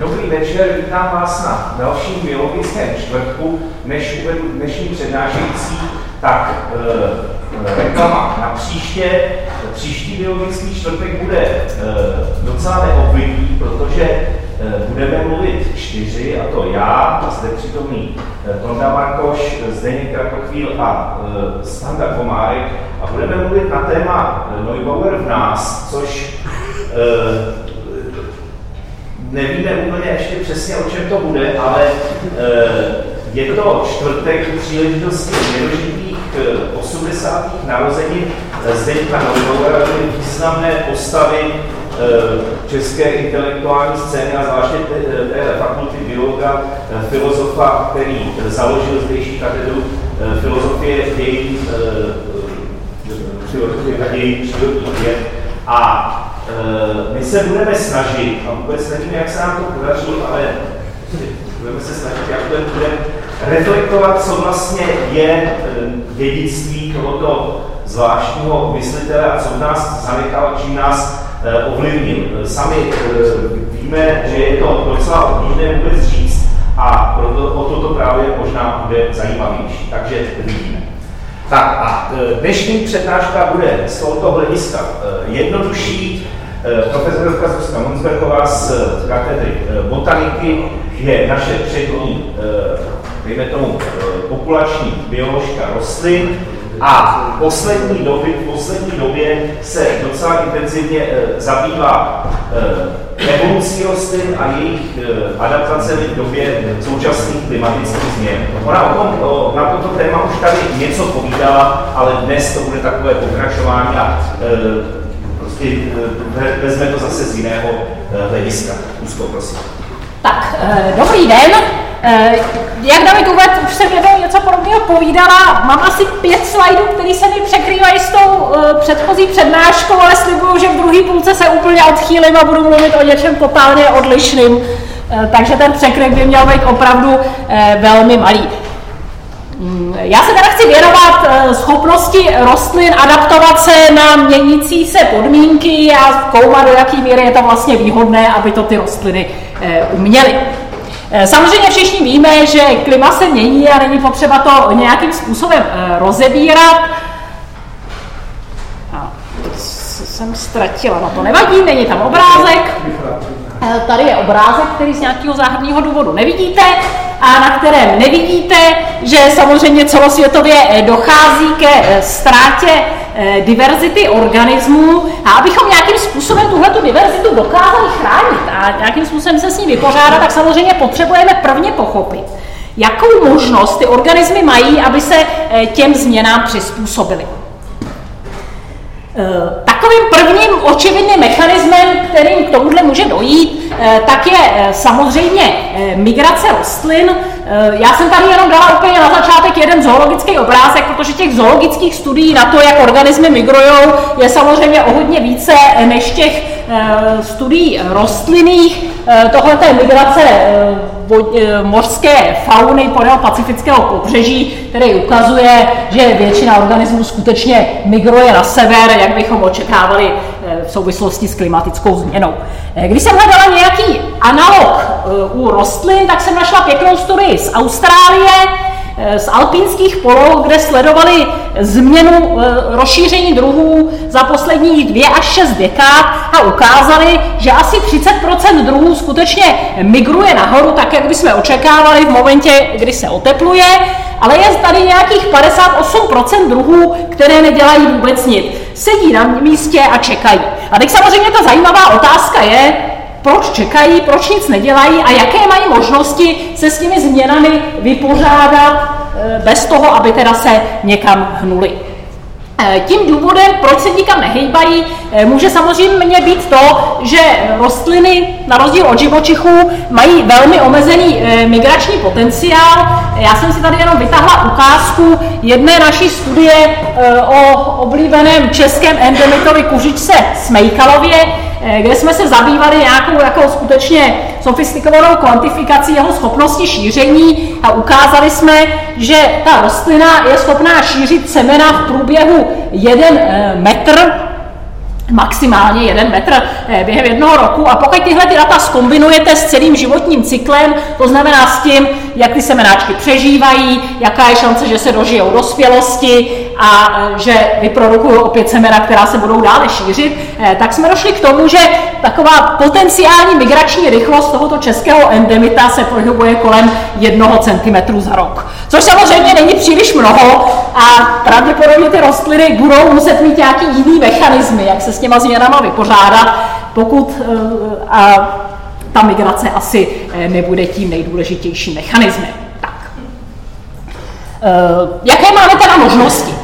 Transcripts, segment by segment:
Dobrý večer, vítám vás na dalším biologickém čtvrtku. Než uvedu dnešní přednášející, tak e, reklama na příště. Příští biologický čtvrtek bude e, docela neobvyklý, protože e, budeme mluvit čtyři, a to já, zde přítomný Tonda Markoš, Zdeněk Kratochvíl a e, Standa Komárek a budeme mluvit na téma Neubauer v nás, což e, nevíme úplně ještě přesně, o čem to bude, ale eh, je to čtvrtek příležitosti nedožitých 80. Eh, narozenin Zdeňka byly významné postavy eh, české intelektuální scény a zvláště té fakulty biologa, filozofa, který založil zdejší katedru filozofie dějin, filozofie a dějin přírodních věd. A my se budeme snažit, a vůbec nevím, jak se nám to podaří, ale budeme se snažit, jak to bude reflektovat, co vlastně je eh, dědictví tohoto zvláštního myslitele a co v nás zanechal, čím nás eh, ovlivnil. Sami víme, že je to docela obtížné vůbec říct a proto o toto právě možná bude zajímavější. Takže vidíme. Tak a dnešní přednáška bude z tohoto hlediska jednodušší, Eh, profesorka Zuzka Monsbergová z katedry eh, botaniky je naše přední, eh, dejme tomu, populační bioložka rostlin a v poslední době, v poslední době se docela intenzivně zabývá evolucí rostlin a jejich adaptacemi v době současných klimatických změn. Ona o tom, o, na toto téma už tady něco povídala, ale dnes to bude takové pokračování a eh, vezme to zase z jiného eh, hlediska. Úzko, prosím. Tak, eh, dobrý den. Jak David uvedl, už jsem jednou něco podobného povídala. Mám asi pět slajdů, které se mi překrývají s tou předchozí přednáškou, ale slibuju, že v druhé půlce se úplně odchýlím a budu mluvit o něčem totálně odlišným. Takže ten překryk by měl být opravdu velmi malý. Já se teda chci věnovat eh, schopnosti rostlin adaptovat se na měnící se podmínky a zkoumat, do jaký míry je to vlastně výhodné, aby to ty rostliny eh, uměly. Eh, samozřejmě všichni víme, že klima se mění a není potřeba to nějakým způsobem rozebírat. A jsem ztratila, no to nevadí, není tam obrázek. Tady je obrázek, který z nějakého záhadného důvodu nevidíte a na kterém nevidíte, že samozřejmě celosvětově eh, dochází ke eh, ztrátě eh, diverzity organismů a abychom nějakým způsobem tuhle diverzitu dokázali chránit a nějakým způsobem se s ní vypořádat, tak samozřejmě potřebujeme prvně pochopit, jakou možnost ty organismy mají, aby se těm změnám přizpůsobili. Takovým prvním očividným mechanismem, kterým k tomuhle může dojít, tak je samozřejmě migrace rostlin. Eh, já jsem tady jenom dala úplně na začátek jeden zoologický obrázek, protože těch zoologických studií na to, jak organismy migrují, je samozřejmě o hodně více než těch eh, studií rostlinných. Eh, tohle je migrace mořské fauny podél pacifického pobřeží, který ukazuje, že většina organismů skutečně migruje na sever, jak bychom očekávali v souvislosti s klimatickou změnou. Když jsem hledala nějaký analog u rostlin, tak jsem našla pěknou studii z Austrálie, eh, z alpínských polou, kde sledovali změnu eh, rozšíření druhů za posledních dvě až šest dekád a ukázali, že asi 30% druhů skutečně migruje nahoru, tak jak bychom očekávali v momentě, kdy se otepluje, ale je tady nějakých 58% druhů, které nedělají vůbec nic. Sedí na místě a čekají. A teď samozřejmě ta zajímavá otázka je, proč čekají, proč nic nedělají a jaké mají možnosti se s těmi změnami vypořádat eh, bez toho, aby teda se někam hnuli. Eh, tím důvodem, proč se nikam nehejbají, eh, může samozřejmě být to, že rostliny, na rozdíl od živočichů, mají velmi omezený migrační potenciál. Já jsem si tady jenom vytáhla ukázku jedné naší studie o oblíbeném českém endemitovi kužičce Smejkalově, kde jsme se zabývali nějakou jako skutečně sofistikovanou kvantifikací jeho schopnosti šíření a ukázali jsme, že ta rostlina je schopná šířit semena v průběhu jeden eh, metr maximálně jeden metr eh, během jednoho roku. A pokud tyhle ty data skombinujete s celým životním cyklem, to znamená s tím, jak ty semenáčky přežívají, jaká je šance, že se dožijou dospělosti a eh, že vyprodukují opět semena, která se budou dále šířit, eh, tak jsme došli k tomu, že taková potenciální migrační rychlost tohoto českého endemita se pohybuje kolem jednoho centimetru za rok. Což samozřejmě není příliš mnoho a pravděpodobně ty rostliny budou muset mít nějaký jiný mechanismy, jak se s těma změnama vypořádat, pokud eh, a ta migrace asi eh, nebude tím nejdůležitějším mechanismem. Tak. Eh, jaké máme teda možnosti?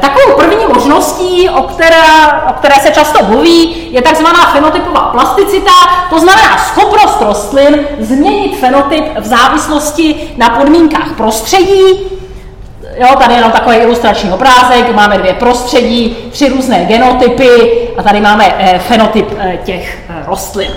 Takovou první možností, o které, o které se často mluví, je takzvaná fenotypová plasticita, to znamená schopnost rostlin změnit fenotyp v závislosti na podmínkách prostředí, Jo, tady je jenom takový ilustrační obrázek, máme dvě prostředí, tři různé genotypy a tady máme eh, fenotyp eh, těch eh, rostlin.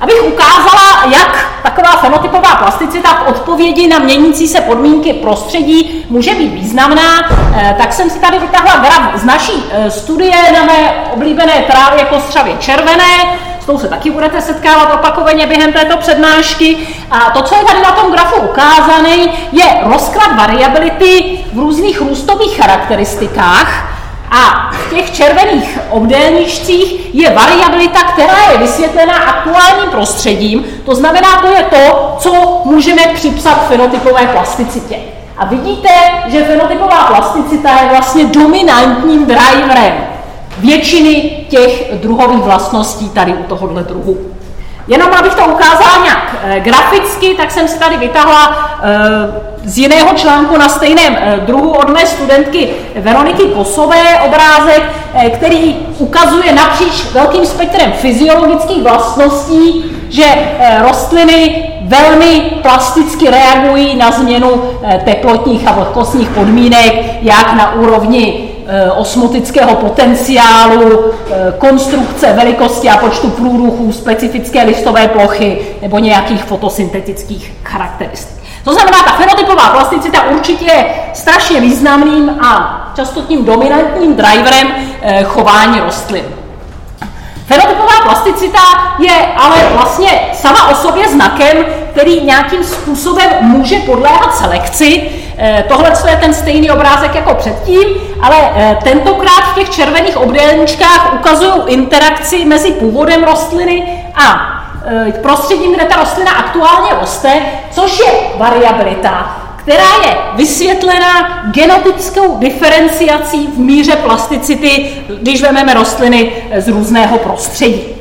Abych ukázala, jak taková fenotypová plasticita v odpovědi na měnící se podmínky prostředí může být významná, tak jsem si tady vytáhla graf z naší studie na mé oblíbené trávě kostřavě červené, tou se taky budete setkávat opakovaně během této přednášky. A to, co je tady na tom grafu ukázané, je rozklad variability v různých růstových charakteristikách. A v těch červených obdélníčcích je variabilita, která je vysvětlená aktuálním prostředím. To znamená, to je to, co můžeme připsat fenotypové plasticitě. A vidíte, že fenotypová plasticita je vlastně dominantním driverem většiny těch druhových vlastností tady u tohohle druhu. Jenom abych to ukázala nějak e, graficky, tak jsem si tady vytahla e, z jiného článku na stejném e, druhu od mé studentky Veroniky Kosové obrázek, e, který ukazuje napříč velkým spektrem fyziologických vlastností, že e, rostliny velmi plasticky reagují na změnu teplotních a vlhkostních podmínek, jak na úrovni Eh, osmotického potenciálu, eh, konstrukce velikosti a počtu průruchů, specifické listové plochy nebo nějakých fotosyntetických charakteristik. To znamená, ta fenotypová plasticita určitě je strašně významným a často tím dominantním driverem eh, chování rostlin. Fenotypová plasticita je ale vlastně sama o sobě znakem, který nějakým způsobem může podléhat selekci. Eh, tohle je ten stejný obrázek jako předtím, ale eh, tentokrát v těch červených obdélníčkách ukazují interakci mezi původem rostliny a prostředím, kde ta rostlina aktuálně roste, což je variabilita, která je vysvětlena genotypskou diferenciací v míře plasticity, když vezmeme rostliny z různého prostředí.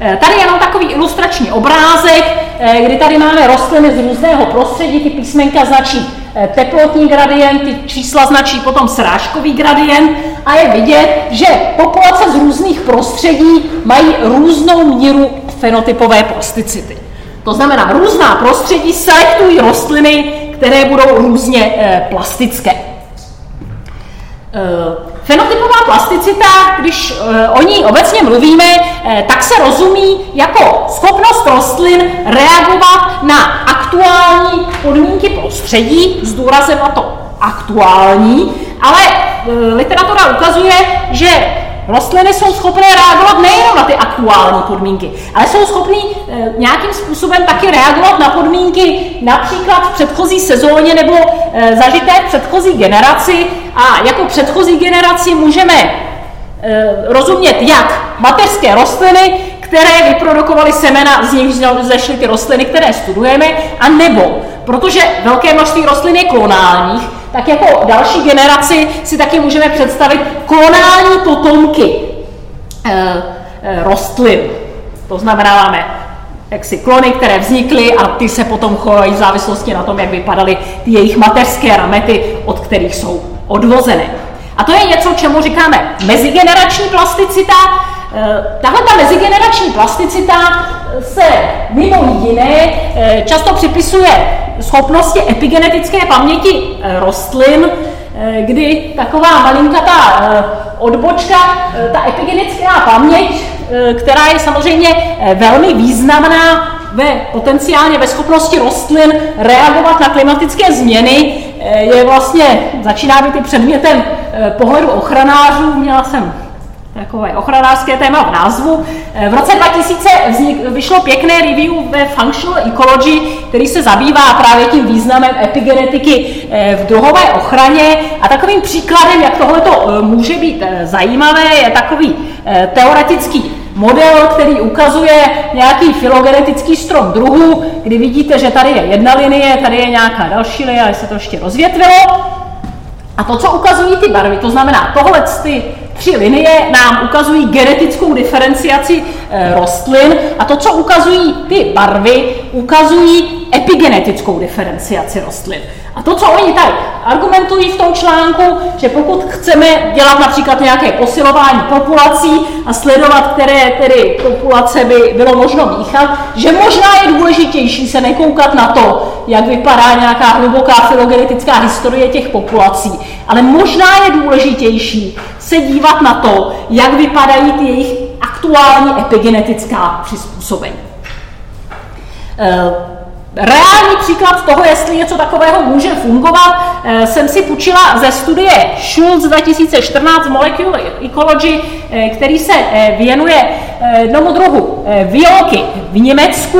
Eh, tady je jenom takový ilustrační obrázek, eh, kdy tady máme rostliny z různého prostředí, ty písmenka značí eh, teplotní gradient, ty čísla značí potom srážkový gradient a je vidět, že populace z různých prostředí mají různou míru fenotypové plasticity. To znamená, různá prostředí selektují rostliny, které budou různě plastické. Fenotypová plasticita, když e, o ní obecně mluvíme, e, tak se rozumí jako schopnost rostlin reagovat na aktuální podmínky prostředí, s důrazem na to aktuální, ale e, literatura ukazuje, že Rostliny jsou schopné reagovat nejen na ty aktuální podmínky, ale jsou schopné e, nějakým způsobem taky reagovat na podmínky například v předchozí sezóně nebo e, zažité v předchozí generaci. A jako předchozí generaci můžeme rozumět jak mateřské rostliny, které vyprodukovaly semena, z nich zešly ty rostliny, které studujeme, a nebo, protože velké množství rostlin je klonálních, tak jako další generaci si taky můžeme představit klonální potomky e, e, rostlin. To znamená, máme jaksi klony, které vznikly a ty se potom chovají v závislosti na tom, jak vypadaly ty jejich mateřské ramety, od kterých jsou odvozeny. A to je něco, čemu říkáme mezigenerační plasticita. E, tahle ta mezigenerační plasticita se mimo jiné často připisuje schopnosti epigenetické paměti eh, rostlin, eh, kdy taková malinkatá eh, odbočka, ta epigenetická paměť, která je samozřejmě velmi významná ve potenciálně ve schopnosti rostlin reagovat na klimatické změny, je vlastně, začíná být i předmětem pohledu ochranářů. Měla jsem takové ochranářské téma v názvu. V roce 2000 vznik, vyšlo pěkné review ve Functional Ecology, který se zabývá právě tím významem epigenetiky v druhové ochraně a takovým příkladem, jak tohle může být zajímavé, je takový teoretický model, který ukazuje nějaký filogenetický strom druhů, kdy vidíte, že tady je jedna linie, tady je nějaká další linie, se to ještě rozvětvilo. A to, co ukazují ty barvy, to znamená, tohle ty tři linie nám ukazují genetickou diferenciaci e, rostlin a to, co ukazují ty barvy, ukazují epigenetickou diferenciaci rostlin. A to, co oni tady argumentují v tom článku, že pokud chceme dělat například nějaké posilování populací a sledovat, které tedy populace by bylo možno míchat, že možná je důležitější se nekoukat na to, jak vypadá nějaká hluboká filogenetická historie těch populací, ale možná je důležitější se dívat na to, jak vypadají ty jejich aktuální epigenetická přizpůsobení. Reálný příklad toho, jestli něco takového může fungovat, eh, jsem si půjčila ze studie Schulz 2014 Molecular Ecology, eh, který se eh, věnuje jednomu druhu violky v Německu.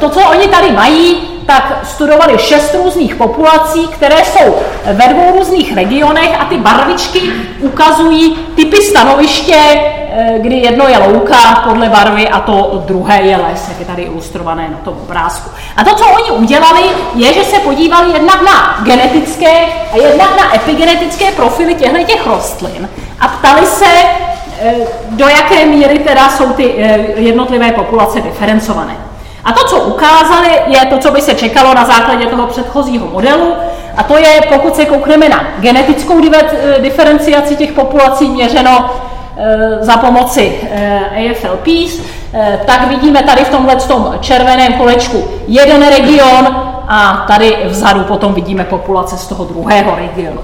To, co oni tady mají, tak studovali šest různých populací, které jsou ve dvou různých regionech a ty barvičky ukazují typy stanoviště, eh, kdy jedno je louka podle barvy a to druhé je les, jak je tady ilustrované na tom obrázku. A to, co oni udělali, je, že se podívali jednak na genetické a jednak na epigenetické profily těchto těch rostlin a ptali se, eh, do jaké míry teda jsou ty eh, jednotlivé populace diferencované. A to, co ukázali, je to, co by se čekalo na základě toho předchozího modelu, a to je, pokud se koukneme na genetickou diferenciaci těch populací měřeno e, za pomoci e, AFLPs, tak vidíme tady v tomhle tom červeném kolečku jeden region a tady vzadu potom vidíme populace z toho druhého regionu.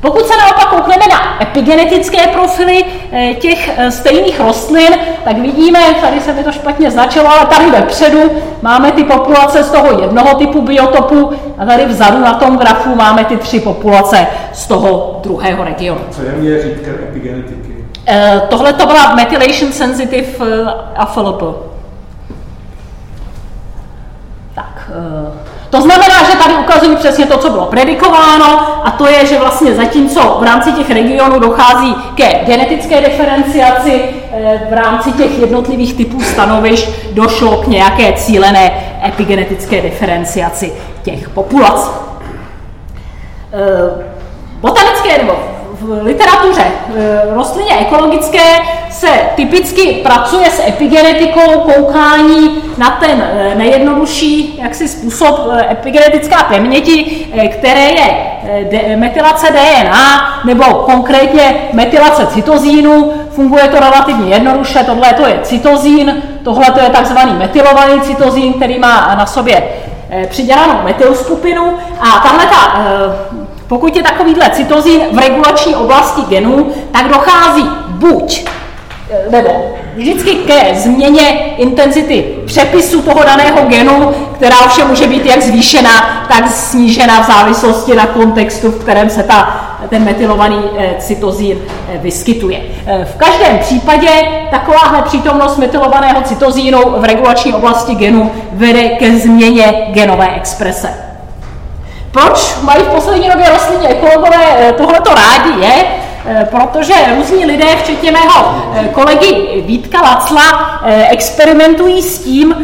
Pokud se naopak koukneme na epigenetické profily eh, těch eh, stejných rostlin, tak vidíme, tady se mi to špatně značilo, ale tady vepředu máme ty populace z toho jednoho typu biotopu a tady vzadu na tom grafu máme ty tři populace z toho druhého regionu. Co je měřítkem epigenetiky? Eh, tohle to byla methylation sensitive AFLP. Tak, to znamená, že tady ukazují přesně to, co bylo predikováno, a to je, že vlastně zatímco v rámci těch regionů dochází ke genetické diferenciaci, eh, v rámci těch jednotlivých typů stanovišť došlo k nějaké cílené epigenetické diferenciaci těch populací. Eh, botanické nebo v literatuře eh, rostlině ekologické se typicky pracuje s epigenetikou koukání na ten eh, nejjednodušší jaksi způsob eh, epigenetická paměti, které je metylace DNA nebo konkrétně metylace cytozínu. Funguje to relativně jednoduše, tohle to je cytozín, tohle to je takzvaný metylovaný cytozín, který má na sobě přidělanou metylskupinu a tahle ta pokud je takovýhle cytozín v regulační oblasti genů, tak dochází buď eh, nebo vždycky ke změně intenzity přepisu toho daného genu, která ovšem může být jak zvýšená, tak snížena v závislosti na kontextu, v kterém se ta, ten metylovaný eh, cytozín eh, vyskytuje. V každém případě takováhle přítomnost metylovaného cytozínu v regulační oblasti genu vede ke změně genové exprese. Proč mají v poslední době rostlinní ekologové eh, tohleto rádi je, eh, protože různí lidé, včetně mého eh, kolegy Vítka Lacla, experimentují s tím,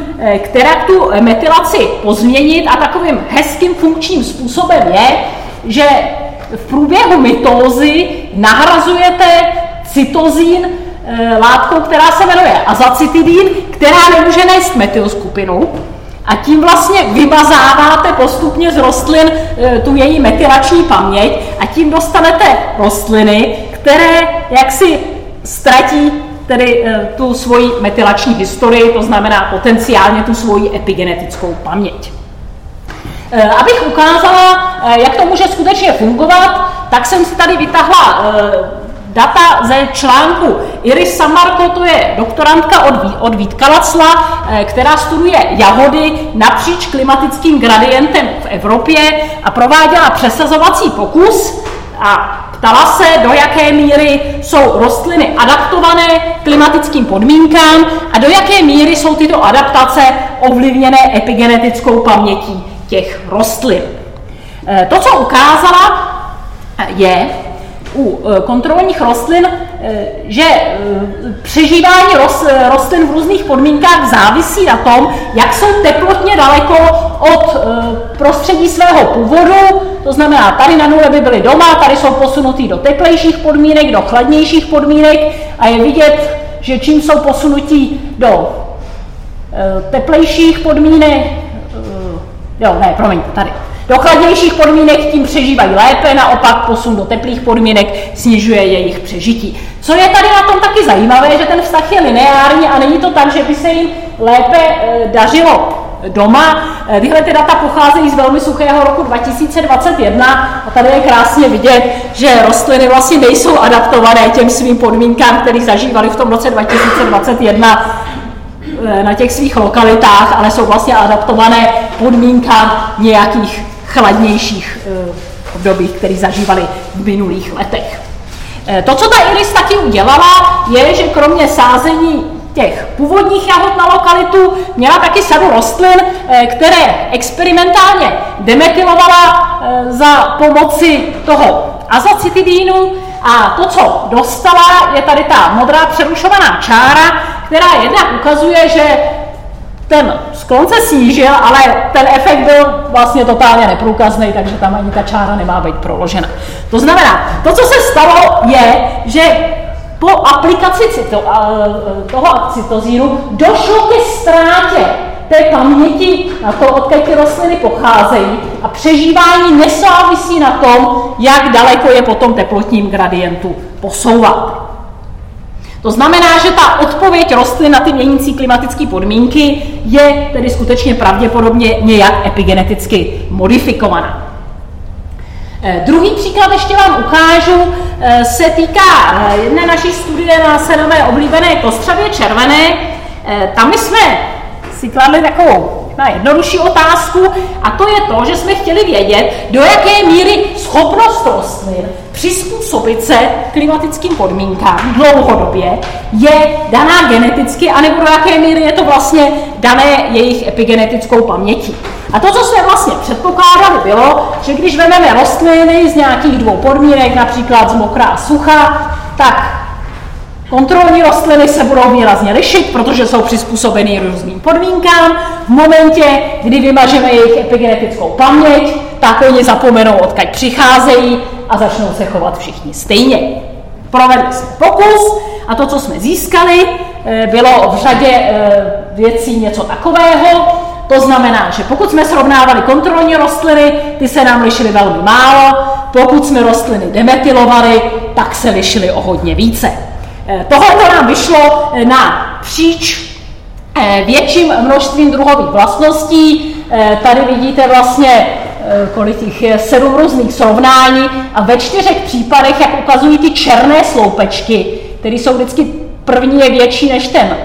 která tu metylaci pozměnit a takovým hezkým funkčním způsobem je, že v průběhu mitózy nahrazujete cytozín látkou, která se jmenuje azacitidín, která nemůže nést metylskupinu, a tím vlastně vymazáváte postupně z rostlin e, tu její metylační paměť a tím dostanete rostliny, které jaksi ztratí tedy e, tu svoji metylační historii, to znamená potenciálně tu svoji epigenetickou paměť. E, abych ukázala, jak to může skutečně fungovat, tak jsem si tady vytahla data ze článku Iris Samarko, to je doktorantka od, od Vítka Lacla, eh, která studuje jahody napříč klimatickým gradientem v Evropě a prováděla přesazovací pokus a ptala se, do jaké míry jsou rostliny adaptované klimatickým podmínkám a do jaké míry jsou tyto adaptace ovlivněné epigenetickou pamětí těch rostlin. Eh, to, co ukázala, je u eh, kontrolních rostlin, eh, že přežívání rostlin v různých podmínkách závisí na tom, jak jsou teplotně daleko od prostředí svého původu, to znamená, tady na nule by byly doma, tady jsou posunutý do teplejších podmínek, do chladnějších podmínek a je vidět, že čím jsou posunutí do teplejších podmínek, jo, ne, promiň, tady, do chladnějších podmínek tím přežívají lépe, naopak posun do teplých podmínek snižuje jejich přežití. Co je tady na tom taky zajímavé, že ten vztah je lineární a není to tak, že by se jim lépe e, dařilo doma. E, tyhle ty data pocházejí z velmi suchého roku 2021 a tady je krásně vidět, že rostliny vlastně nejsou adaptované těm svým podmínkám, které zažívali v tom roce 2021 e, na těch svých lokalitách, ale jsou vlastně adaptované podmínkám nějakých chladnějších eh, období, které zažívali v minulých letech. Eh, to, co ta Iris taky udělala, je, že kromě sázení těch původních jahod na lokalitu měla taky sadu rostlin, eh, které experimentálně demetylovala za pomoci toho azacitidínu a to, co dostala, je tady ta modrá přerušovaná čára, která jednak ukazuje, že ten sklon se snížil, ale ten efekt byl vlastně totálně neprůkazný, takže tam ani ta čára nemá být proložena. To znamená, to, co se stalo, je, že po aplikaci cito, toho cytozínu došlo ke ztrátě té paměti na to, odkud ty rostliny pocházejí a přežívání nesávisí na tom, jak daleko je po tom teplotním gradientu posouvat. To znamená, že ta odpověď rostlin na ty měnící klimatické podmínky je tedy skutečně pravděpodobně nějak epigeneticky modifikovaná. Eh, druhý příklad ještě vám ukážu, eh, se týká eh, jedné naší studie na senové oblíbené kostřavě červené. Tam jsme si kladli takovou na jednodušší otázku a to je to, že jsme chtěli vědět, do jaké míry schopnost rostlin přizpůsobit se klimatickým podmínkám dlouhodobě je daná geneticky, anebo do jaké míry je to vlastně dané jejich epigenetickou pamětí. A to, co jsme vlastně předpokládali, bylo, že když vezmeme rostliny z nějakých dvou podmínek, například z mokrá a sucha, tak Kontrolní rostliny se budou výrazně lišit, protože jsou přizpůsobeny různým podmínkám. V momentě, kdy vymažeme jejich epigenetickou paměť, tak oni zapomenou, odkud přicházejí a začnou se chovat všichni stejně. Provedli jsme pokus a to, co jsme získali, eh, bylo v řadě eh, věcí něco takového. To znamená, že pokud jsme srovnávali kontrolní rostliny, ty se nám lišily velmi málo, pokud jsme rostliny demetylovali, tak se lišily o hodně více. Eh, tohle to nám vyšlo eh, na příč eh, větším množstvím druhových vlastností. Tady vidíte vlastně, kolik jich je, sedm různých srovnání a ve čtyřech případech, jak ukazují ty černé sloupečky, které jsou vždycky první je větší než ten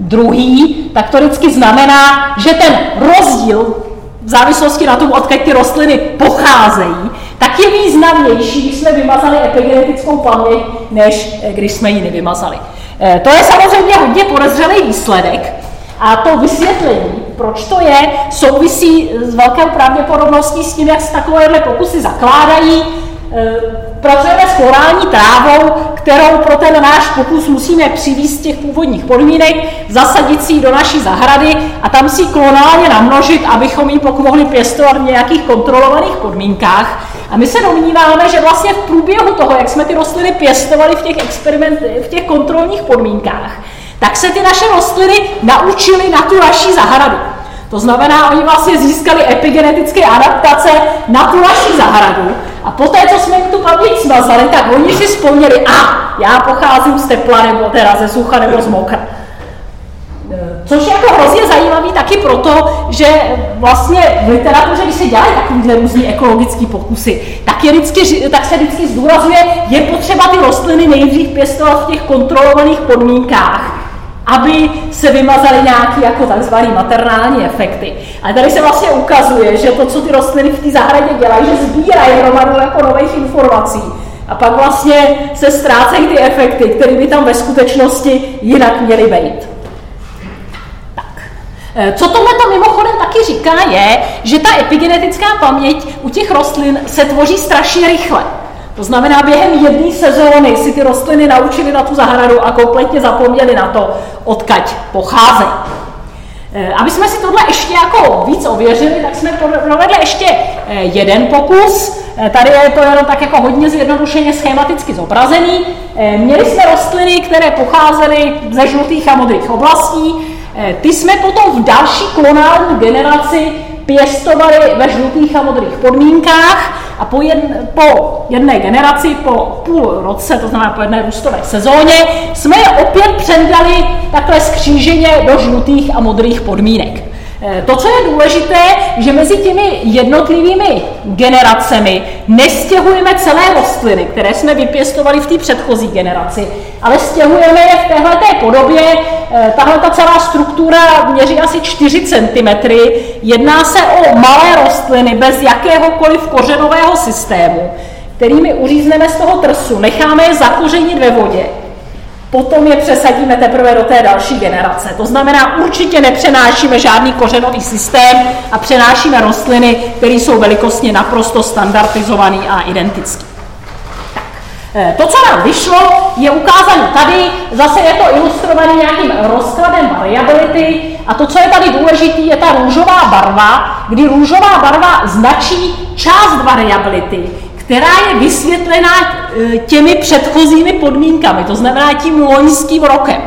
druhý, tak to vždycky znamená, že ten rozdíl v závislosti na tom, odkud ty rostliny pocházejí, tak je významnější, když jsme vymazali epigenetickou paměť, než eh, když jsme ji nevymazali. Eh, to je samozřejmě hodně podezřelý výsledek a to vysvětlení, proč to je, souvisí s velkou pravděpodobností s tím, jak se takovéhle pokusy zakládají. Eh, pracujeme s florální trávou, kterou pro ten náš pokus musíme přivízt z těch původních podmínek, zasadit si ji do naší zahrady a tam si klonálně namnožit, abychom ji pokud mohli pěstovat v nějakých kontrolovaných podmínkách. A my se domníváme, že vlastně v průběhu toho, jak jsme ty rostliny pěstovali v těch experimentech, v těch kontrolních podmínkách, tak se ty naše rostliny naučily na tu naší zahradu. To znamená, oni vlastně získali epigenetické adaptace na tu naši zahradu a poté, co jsme jim tu paměť smazali, tak oni si vzpomněli, a já pocházím z tepla, nebo teda ze sucha, nebo z mokra. Což je jako hrozně zajímavý taky proto, že vlastně v literatuře, když se dělají takovýhle různý ekologické pokusy, tak, je vždycky, tak se vždycky zdůrazuje, je potřeba ty rostliny nejdřív pěstovat v těch kontrolovaných podmínkách, aby se vymazaly nějaké jako takzvané maternální efekty. A tady se vlastně ukazuje, že to, co ty rostliny v té zahradě dělají, že sbírají hromadu jako nových informací, A pak vlastně se ztrácejí ty efekty, které by tam ve skutečnosti jinak měly být. Eh, co tohle to mimochodem taky říká, je, že ta epigenetická paměť u těch rostlin se tvoří strašně rychle. To znamená, během jedné sezóny si ty rostliny naučili na tu zahradu a kompletně zapomněli na to, odkaď pocházejí. Eh, aby jsme si tohle ještě jako víc ověřili, tak jsme provedli ještě eh, jeden pokus. Tady je to jenom tak jako hodně zjednodušeně schematicky zobrazený. Měli jsme rostliny, které pocházely ze žlutých a modrých oblastí. Eh, ty jsme potom v další klonální generaci pěstovali ve žlutých a modrých podmínkách a po, jedn, po jedné generaci, po půl roce, to znamená po jedné růstové sezóně, jsme je opět předali takhle skříženě do žlutých a modrých podmínek. Eh, to, co je důležité, že mezi těmi jednotlivými generacemi nestěhujeme celé rostliny, které jsme vypěstovali v té předchozí generaci, ale stěhujeme je v téhle podobě. Eh, tahle ta celá struktura měří asi 4 cm. Jedná se o malé rostliny bez jakéhokoliv kořenového systému, kterými uřízneme z toho trsu, necháme je zakořenit ve vodě potom je přesadíme teprve do té další generace. To znamená, určitě nepřenášíme žádný kořenový systém a přenášíme rostliny, které jsou velikostně naprosto standardizované a identické. Eh, to, co nám vyšlo, je ukázané tady, zase je to ilustrované nějakým rozkladem variability a to, co je tady důležité, je ta růžová barva, kdy růžová barva značí část variability, která je vysvětlena e, těmi předchozími podmínkami, to znamená tím loňským rokem.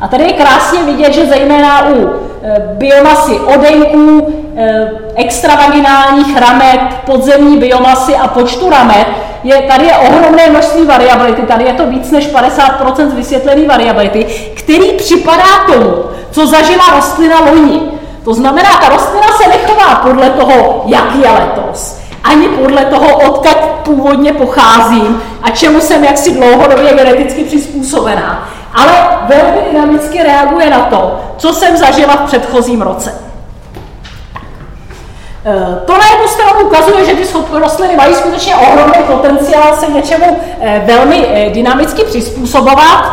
A tady je krásně vidět, že zejména u e, biomasy odenků, e, extravaginálních ramet, podzemní biomasy a počtu ramet, je, tady je ohromné množství variability, tady je to víc než 50% vysvětlené variability, který připadá tomu, co zažila rostlina loni. To znamená, ta rostlina se nechová podle toho, jak je letos ani podle toho, odkud původně pocházím a čemu jsem jaksi dlouhodobě geneticky přizpůsobená, ale velmi dynamicky reaguje na to, co jsem zažila v předchozím roce. E, to na jednu stranu ukazuje, že ty rostliny mají skutečně ohromný potenciál se něčemu e, velmi e, dynamicky přizpůsobovat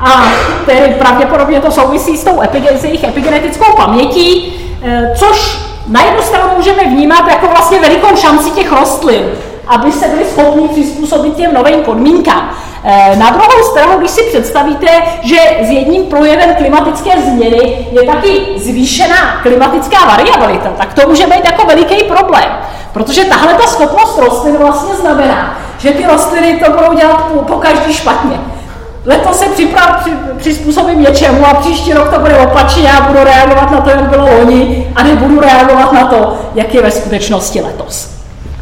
a tedy pravděpodobně to souvisí s tou epige- s jejich epigenetickou pamětí, což na jednu stranu můžeme vnímat jako vlastně velikou šanci těch rostlin, aby se byli schopni přizpůsobit těm novým podmínkám. Eh, na druhou stranu, když si představíte, že s jedním projevem klimatické změny je taky zvýšená klimatická variabilita, tak to může být jako veliký problém. Protože tahle ta schopnost rostlin vlastně znamená, že ty rostliny to budou dělat po, po každý špatně. Letos se připrav, při, přizpůsobím něčemu a příští rok to bude opačně, já budu reagovat na to, jak bylo loni a nebudu reagovat na to, jak je ve skutečnosti letos.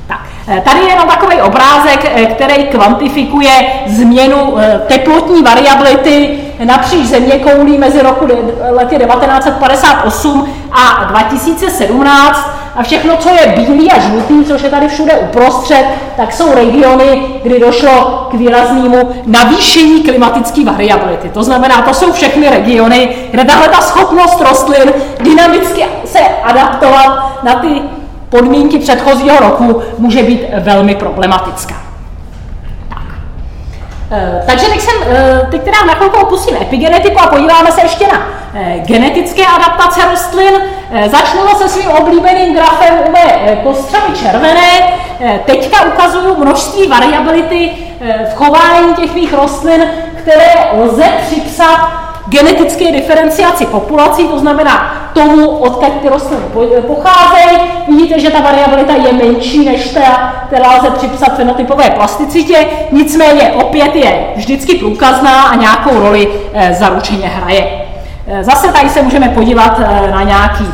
Tak, eh, tady je jenom takový obrázek, eh, který kvantifikuje změnu eh, teplotní variability napříč země koulí mezi roku lety 1958 a 2017 a všechno, co je bílý a žlutý, což je tady všude uprostřed, tak jsou regiony, kdy došlo k výraznému navýšení klimatické variability. To znamená, to jsou všechny regiony, kde tahle ta schopnost rostlin dynamicky se adaptovat na ty podmínky předchozího roku může být velmi problematická. Eh, takže teď, jsem, eh, teď teda na chvilku opustím epigenetiku a podíváme se ještě na eh, genetické adaptace rostlin. Začnu se svým oblíbeným grafem u mé kostřavy červené. Teďka ukazuju množství variability v chování těch mých rostlin, které lze připsat genetické diferenciaci populací, to znamená tomu, odkud ty rostliny pocházejí. Vidíte, že ta variabilita je menší než ta, která lze připsat fenotypové plasticitě, nicméně opět je vždycky průkazná a nějakou roli zaručeně hraje. Zase tady se můžeme podívat na nějaký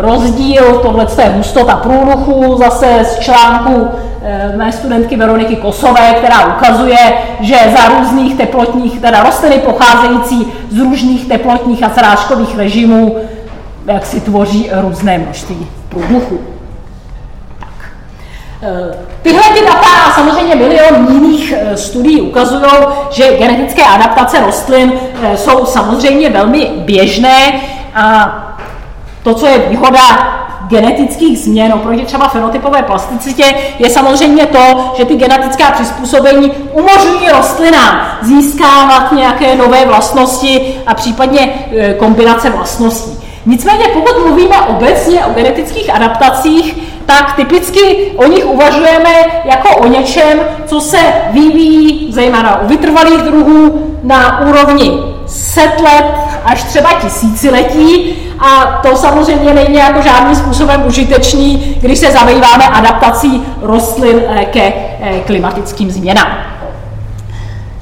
rozdíl, tohle je hustota průduchu, zase z článku mé studentky Veroniky Kosové, která ukazuje, že za různých teplotních, teda rostliny pocházející z různých teplotních a srážkových režimů, jak si tvoří různé množství průduchů. Eh, tyhle ty data a samozřejmě milion jiných eh, studií ukazují, že genetické adaptace rostlin eh, jsou samozřejmě velmi běžné a to, co je výhoda genetických změn oproti třeba fenotypové plasticitě je samozřejmě to, že ty genetická přizpůsobení umožňují rostlinám získávat nějaké nové vlastnosti a případně e, kombinace vlastností. Nicméně pokud mluvíme obecně o genetických adaptacích, tak typicky o nich uvažujeme jako o něčem, co se vyvíjí zejména u vytrvalých druhů na úrovni set let až třeba tisíciletí a to samozřejmě není jako žádným způsobem užitečný, když se zabýváme adaptací rostlin eh, ke eh, klimatickým změnám.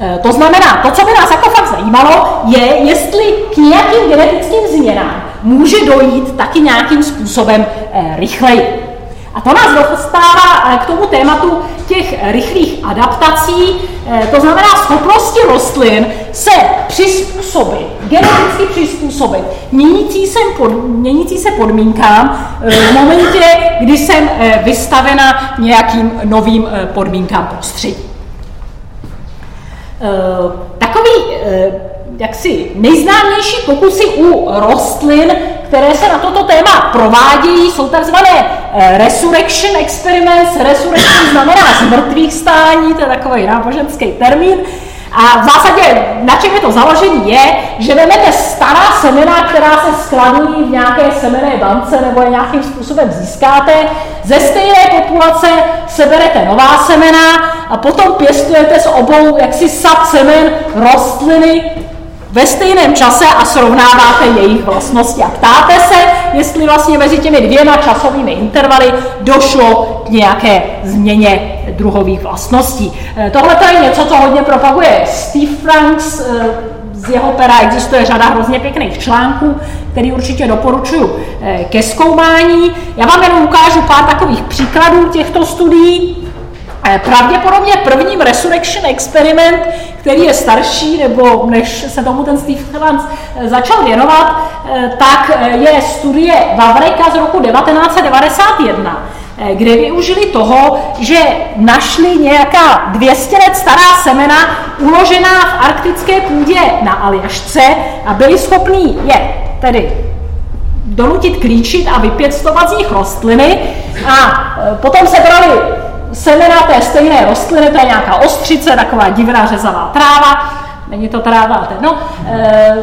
Eh, to znamená, to, co by nás jako fakt zajímalo, je, jestli k nějakým genetickým změnám může dojít taky nějakým způsobem rychleji. A to nás dostává eh, k tomu tématu těch rychlých adaptací, eh, to znamená schopnosti rostlin se přizpůsobit, geneticky přizpůsobit měnící se, pod, měnící se podmínkám eh, v momentě, kdy jsem vystavena nějakým novým podmínkám prostředí. Takový jaksi nejznámější pokusy u rostlin které se na toto téma provádějí, jsou takzvané eh, resurrection experiments. Resurrection znamená zmrtvých stání, to je takový náboženský termín. A v zásadě, na čem je to založený, je, že vezmete stará semena, která se skladují v nějaké semené bance nebo je nějakým způsobem získáte, ze stejné populace seberete nová semena a potom pěstujete s obou jaksi sad semen rostliny, ve stejném čase a srovnáváte jejich vlastnosti a ptáte se, jestli vlastně mezi těmi dvěma časovými intervaly došlo k nějaké změně druhových vlastností. Eh, tohle je něco, co hodně propaguje Steve Franks, eh, z jeho pera existuje řada hrozně pěkných článků, který určitě doporučuji eh, ke zkoumání. Já vám jenom ukážu pár takových příkladů těchto studií. Pravděpodobně prvním Resurrection experiment, který je starší, nebo než se tomu ten Steve Evans eh, začal věnovat, eh, tak eh, je studie Vavreka z roku 1991, kde využili toho, že našli nějaká 200 let stará semena uložená v arktické půdě na Aljašce a byli schopní je tedy donutit klíčit a vypěstovat z nich rostliny. A potom se brali semena té stejné rostliny, to je nějaká ostřice, taková divná řezavá tráva, není to tráva, to no, e,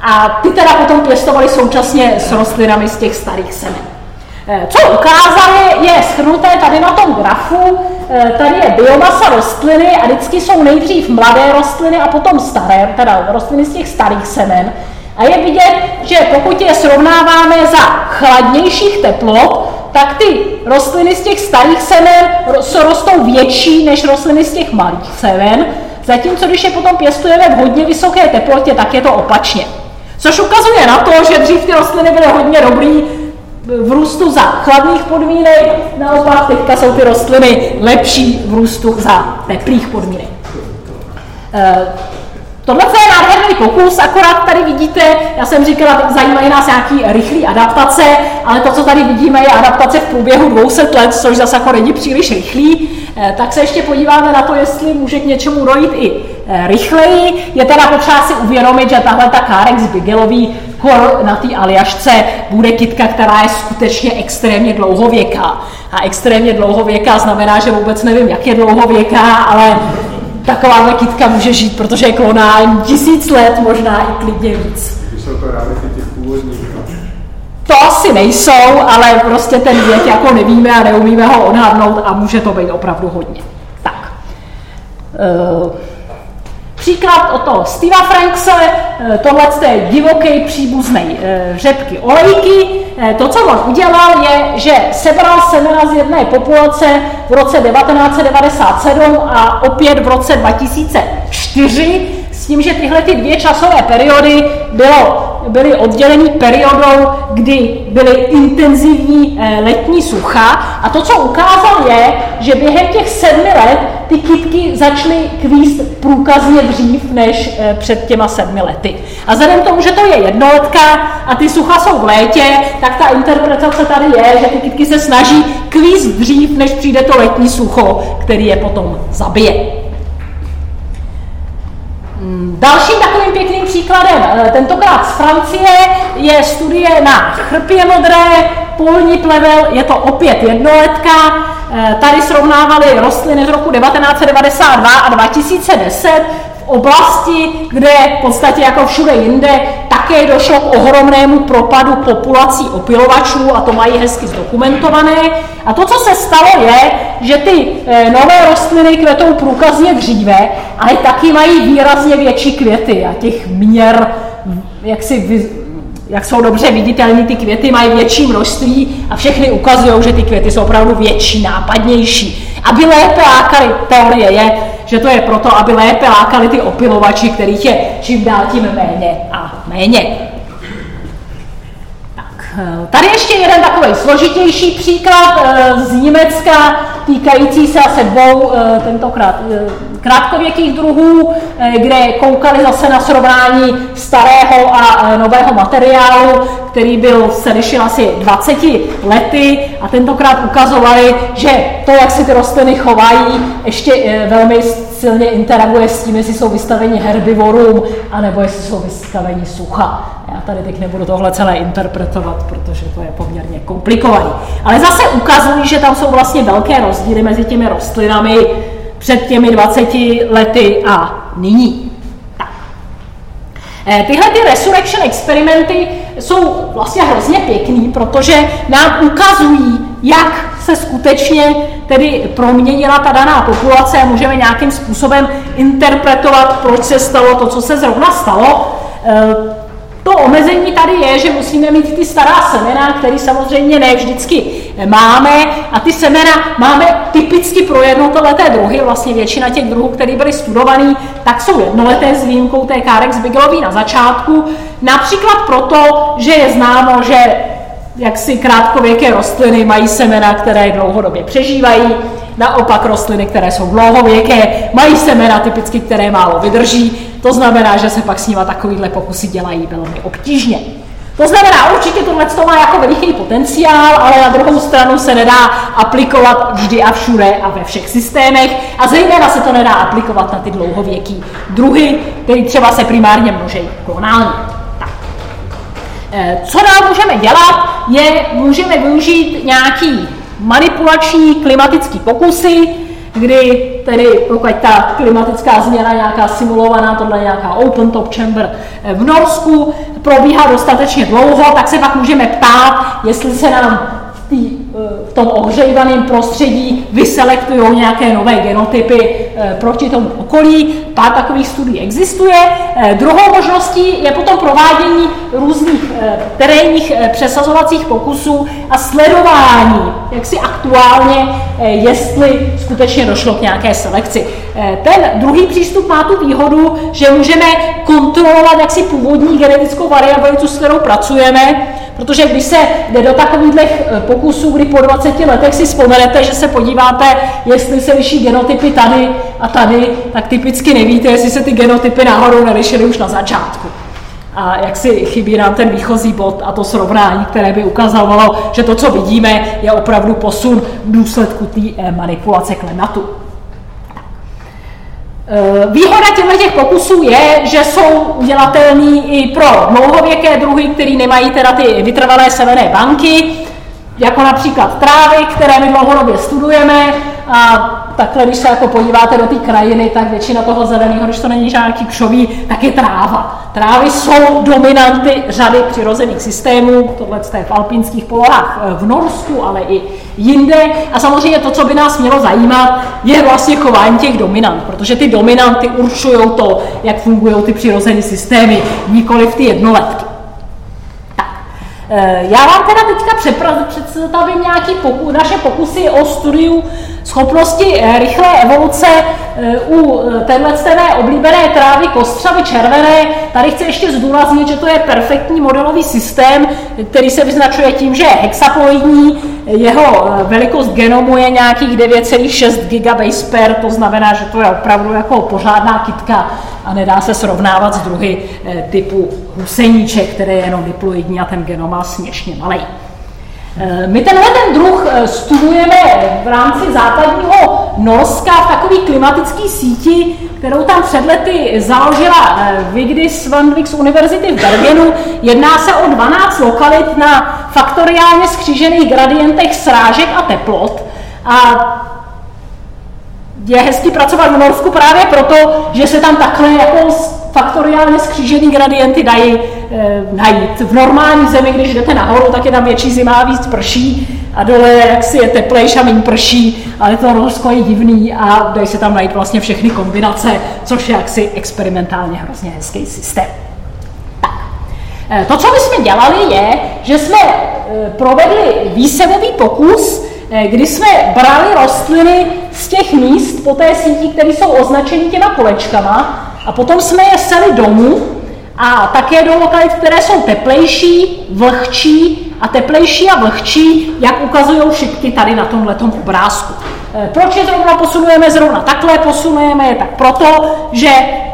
a ty teda potom pěstovali současně s rostlinami z těch starých semen. E, co ukázali, je schrnuté tady na tom grafu, e, tady je biomasa rostliny a vždycky jsou nejdřív mladé rostliny a potom staré, teda rostliny z těch starých semen. A je vidět, že pokud je srovnáváme za chladnějších teplot, tak ty rostliny z těch starých semen rostou větší než rostliny z těch malých semen, zatímco když je potom pěstujeme v hodně vysoké teplotě, tak je to opačně. Což ukazuje na to, že dřív ty rostliny byly hodně dobrý v růstu za chladných podmínek, naopak teďka jsou ty rostliny lepší v růstu za teplých podmínek. Tohle je nádherný pokus, akorát tady vidíte, já jsem říkala, zajímají nás nějaký rychlý adaptace, ale to, co tady vidíme, je adaptace v průběhu 200 let, což zase jako není příliš rychlý. Eh, tak se ještě podíváme na to, jestli může k něčemu dojít i eh, rychleji. Je teda potřeba si uvědomit, že tahle ta Carex bigelový kor na té aliašce bude kytka, která je skutečně extrémně dlouhověká. A extrémně dlouhověká znamená, že vůbec nevím, jak je dlouhověká, ale takováhle kytka může žít, protože je klonální tisíc let, možná i klidně víc. Jsou to reality těch původních, To asi nejsou, ale prostě ten věk jako nevíme a neumíme ho odhadnout a může to být opravdu hodně. Tak. Uh, Příklad o toho Steva Frankse, eh, tohle je divoký příbuzný eh, řepky olejky. Eh, to, co on udělal, je, že sebral semena z jedné populace v roce 1997 a opět v roce 2004 s tím, že tyhle ty dvě časové periody bylo, byly odděleny periodou, kdy byly intenzivní letní sucha. A to, co ukázal, je, že během těch sedmi let ty kytky začaly kvíst průkazně dřív než eh, před těma sedmi lety. A vzhledem k tomu, že to je jednoletka a ty sucha jsou v létě, tak ta interpretace tady je, že ty kytky se snaží kvíst dřív, než přijde to letní sucho, který je potom zabije. Hmm, dalším takovým pěkným příkladem, eh, tentokrát z Francie, je studie na chrpě modré, polní plevel, je to opět jednoletka. Eh, tady srovnávali rostliny z roku 1992 a 2010 v oblasti, kde v podstatě jako všude jinde také došlo k ohromnému propadu populací opilovačů a to mají hezky zdokumentované. A to, co se stalo, je, že ty eh, nové rostliny kvetou průkazně dříve, ale taky mají výrazně větší květy a těch měr, jak si jak jsou dobře viditelné, ty květy mají větší množství a všechny ukazují, že ty květy jsou opravdu větší, nápadnější. Aby lépe lákali, teorie je, že to je proto, aby lépe lákali ty opilovači, kterých je čím dál tím méně a méně. Tak, eh, tady ještě jeden takový složitější příklad eh, z Německa, týkající se asi dvou, eh, tentokrát krátkověkých druhů, kde koukali zase na srovnání starého a nového materiálu, který byl, se lišil asi 20 lety a tentokrát ukazovali, že to, jak si ty rostliny chovají, ještě velmi silně interaguje s tím, jestli jsou vystaveni herbivorům, anebo jestli jsou vystaveni sucha. Já tady teď nebudu tohle celé interpretovat, protože to je poměrně komplikované. Ale zase ukazují, že tam jsou vlastně velké rozdíly mezi těmi rostlinami před těmi 20 lety a nyní. Eh, tyhle ty resurrection experimenty jsou vlastně hrozně pěkný, protože nám ukazují, jak se skutečně tedy proměnila ta daná populace a můžeme nějakým způsobem interpretovat, proč se stalo to, co se zrovna stalo. To omezení tady je, že musíme mít ty stará semena, které samozřejmě ne vždycky máme a ty semena máme typicky pro jednoleté druhy, vlastně většina těch druhů, které byly studované, tak jsou jednoleté s výjimkou té Carex bigelový na začátku, například proto, že je známo, že jaksi krátkověké rostliny mají semena, které dlouhodobě přežívají, naopak rostliny, které jsou dlouhověké, mají semena typicky, které málo vydrží, to znamená, že se pak s nimi takovýhle pokusy dělají velmi obtížně. To znamená, určitě tohle má jako veliký potenciál, ale na druhou stranu se nedá aplikovat vždy a všude a ve všech systémech a zejména se to nedá aplikovat na ty dlouhověký druhy, které třeba se primárně množí klonálně. Eh, co dál můžeme dělat, je, můžeme využít nějaký manipulační klimatický pokusy, kdy tedy pokud ta klimatická změna nějaká simulovaná, tohle je nějaká open top chamber eh, v Norsku, probíhá dostatečně dlouho, tak se pak můžeme ptát, jestli se nám tý, eh, v tom ohřejvaném prostředí vyselektují nějaké nové genotypy eh, proti tomu okolí. Pár takových studií existuje. Druhou možností je potom provádění různých terénních přesazovacích pokusů a sledování, jak si aktuálně, jestli skutečně došlo k nějaké selekci. Ten druhý přístup má tu výhodu, že můžeme kontrolovat jaksi původní genetickou variabilitu, s kterou pracujeme, Protože když se jde do takových eh, pokusů, kdy po 20 letech si vzpomenete, že se podíváte, jestli se liší genotypy tady a tady, tak typicky nevíte, jestli se ty genotypy náhodou nelišily už na začátku. A jak si chybí nám ten výchozí bod a to srovnání, které by ukazovalo, že to, co vidíme, je opravdu posun v důsledku té eh, manipulace klimatu. Eh, výhoda těchto těch pokusů je, že jsou udělatelný i pro dlouhověké druhy, které nemají teda ty vytrvalé semené banky, jako například trávy, které my dlouhodobě studujeme, a takhle, když se jako podíváte do té krajiny, tak většina toho zeleného, když to není žádný kšový, tak je tráva. Trávy jsou dominanty řady přirozených systémů, tohle je v alpínských polohách eh, v Norsku, ale i jinde. A samozřejmě to, co by nás mělo zajímat, je vlastně chování těch dominant, protože ty dominanty určují to, jak fungují ty přirozené systémy, nikoli v ty jednoletky. Eh, já vám teda teďka představím nějaký poku, naše pokusy o studiu schopnosti eh, rychlé evoluce eh, u téhle oblíbené trávy kostřavy červené. Tady chci ještě zdůraznit, že to je perfektní modelový systém, který se vyznačuje tím, že je hexaploidní, jeho velikost genomu je nějakých 9,6 gigabase per, to znamená, že to je opravdu jako pořádná kytka a nedá se srovnávat s druhy typu huseníček, které je jenom diploidní a ten genom má směšně malý. Eh, my tenhle ten druh eh, studujeme v rámci západního Norska v takové klimatické síti, kterou tam před lety založila eh, Vigdis Svanvik z Univerzity v Bergenu. Jedná se o 12 lokalit na faktoriálně skřížených gradientech srážek a teplot. A je hezký pracovat v Norsku právě proto, že se tam takhle jako faktoriálně skřížený gradienty dají e, najít. V normální zemi, když jdete nahoru, tak je tam větší zima víc prší a dole jak si je teplejší a méně prší, ale to Norsko je divný a dají se tam najít vlastně všechny kombinace, což je jaksi experimentálně hrozně hezký systém. E, to, co my jsme dělali, je, že jsme e, provedli výsevový pokus, kdy jsme brali rostliny z těch míst po té síti, které jsou označeny těma kolečkama a potom jsme je seli domů a také do lokalit, které jsou teplejší, vlhčí a teplejší a vlhčí, jak ukazují šipky tady na tomhle obrázku. E, proč je zrovna posunujeme zrovna takhle? Posunujeme je tak proto, že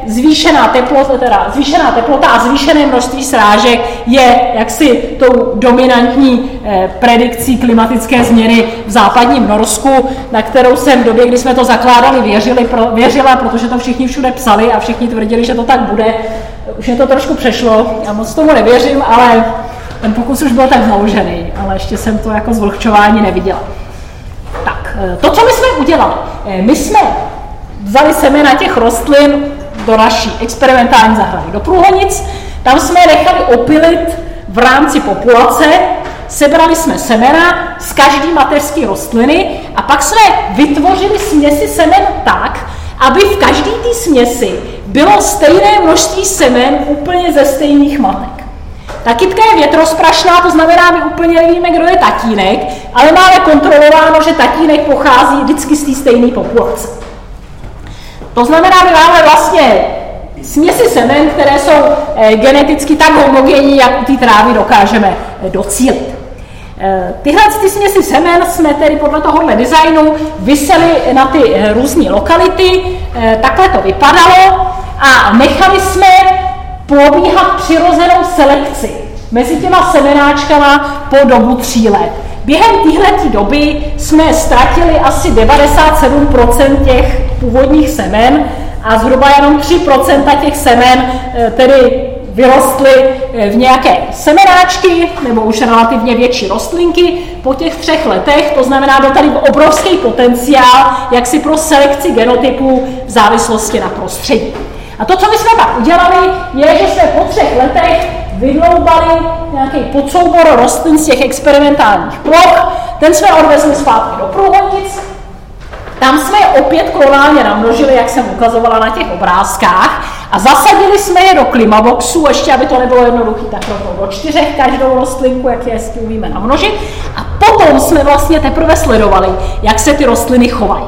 zvýšená teplota, teda zvýšená teplota a zvýšené množství srážek je jaksi tou dominantní eh, predikcí klimatické změny v západním Norsku, na kterou jsem v době, kdy jsme to zakládali, věřili, pro, věřila, protože to všichni všude psali a všichni tvrdili, že to tak bude. Už je to trošku přešlo, já moc tomu nevěřím, ale ten pokus už byl tak založený, ale ještě jsem to jako zvlhčování neviděla. Tak, eh, to, co my jsme udělali, eh, my jsme vzali semena těch rostlin do naší experimentální zahrady do Průhonic. Tam jsme je nechali opilit v rámci populace, sebrali jsme semena z každé mateřské rostliny a pak jsme vytvořili směsi semen tak, aby v každé té směsi bylo stejné množství semen úplně ze stejných matek. Ta kytka je větrosprašná, to znamená, my úplně nevíme, kdo je tatínek, ale máme kontrolováno, že tatínek pochází vždycky z té stejné populace. To znamená, že máme vlastně směsi semen, které jsou eh, geneticky tak homogenní, jak u té trávy dokážeme eh, docílit. Eh, tyhle ty směsi semen jsme tedy podle tohohle designu vyseli na ty různé lokality, takhle to vypadalo a nechali jsme probíhat přirozenou selekci mezi těma semenáčkama po dobu tří let. Během téhle doby jsme ztratili asi 97% těch původních semen a zhruba jenom 3% těch semen eh, tedy vyrostly eh, v nějaké semenáčky nebo už relativně větší rostlinky po těch třech letech. To znamená, byl tady obrovský potenciál, jak si pro selekci genotypů v závislosti na prostředí. A to, co my jsme pak udělali, je, že jsme po třech letech vydloubali nějaký podsoubor rostlin z těch experimentálních ploch, ten jsme odvezli zpátky do průhodnic, tam jsme je opět klonálně namnožili, jak jsem ukazovala na těch obrázkách, a zasadili jsme je do klimaboxu, ještě aby to nebylo jednoduché, tak rovnou do čtyřech každou rostlinku, jak je hezky umíme namnožit. A potom jsme vlastně teprve sledovali, jak se ty rostliny chovají.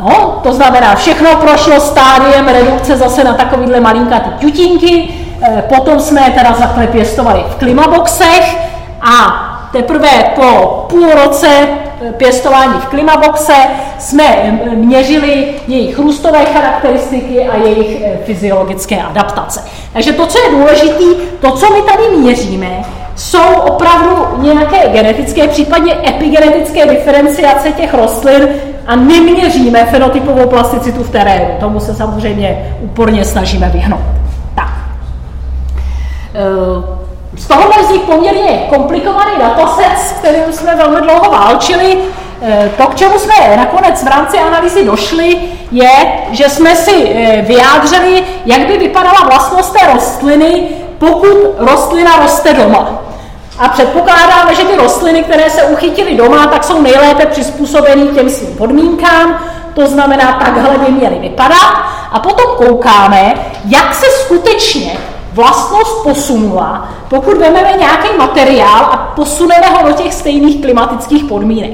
No, to znamená, všechno prošlo stádiem redukce zase na takovýhle malinkatý tutinky, Eh, potom jsme je teda takhle pěstovali v klimaboxech a teprve po půl roce eh, pěstování v klimaboxe jsme eh, měřili jejich růstové charakteristiky a jejich fyziologické adaptace. Takže to, co je důležité, to, co my tady měříme, jsou opravdu nějaké genetické, případně epigenetické diferenciace těch rostlin a neměříme fenotypovou plasticitu v terénu. Tomu se samozřejmě úporně snažíme vyhnout. Eh, z tohohle vznik poměrně komplikovaný dataset, s kterým jsme velmi dlouho válčili. Eh, to, k čemu jsme nakonec v rámci analýzy došli, je, že jsme si eh, vyjádřili, jak by vypadala vlastnost té rostliny, pokud rostlina roste doma. A předpokládáme, že ty rostliny, které se uchytily doma, tak jsou nejlépe přizpůsobeny těm svým podmínkám, to znamená, takhle by měly vypadat. A potom koukáme, jak se skutečně vlastnost posunula, pokud vezmeme nějaký materiál a posuneme ho do těch stejných klimatických podmínek.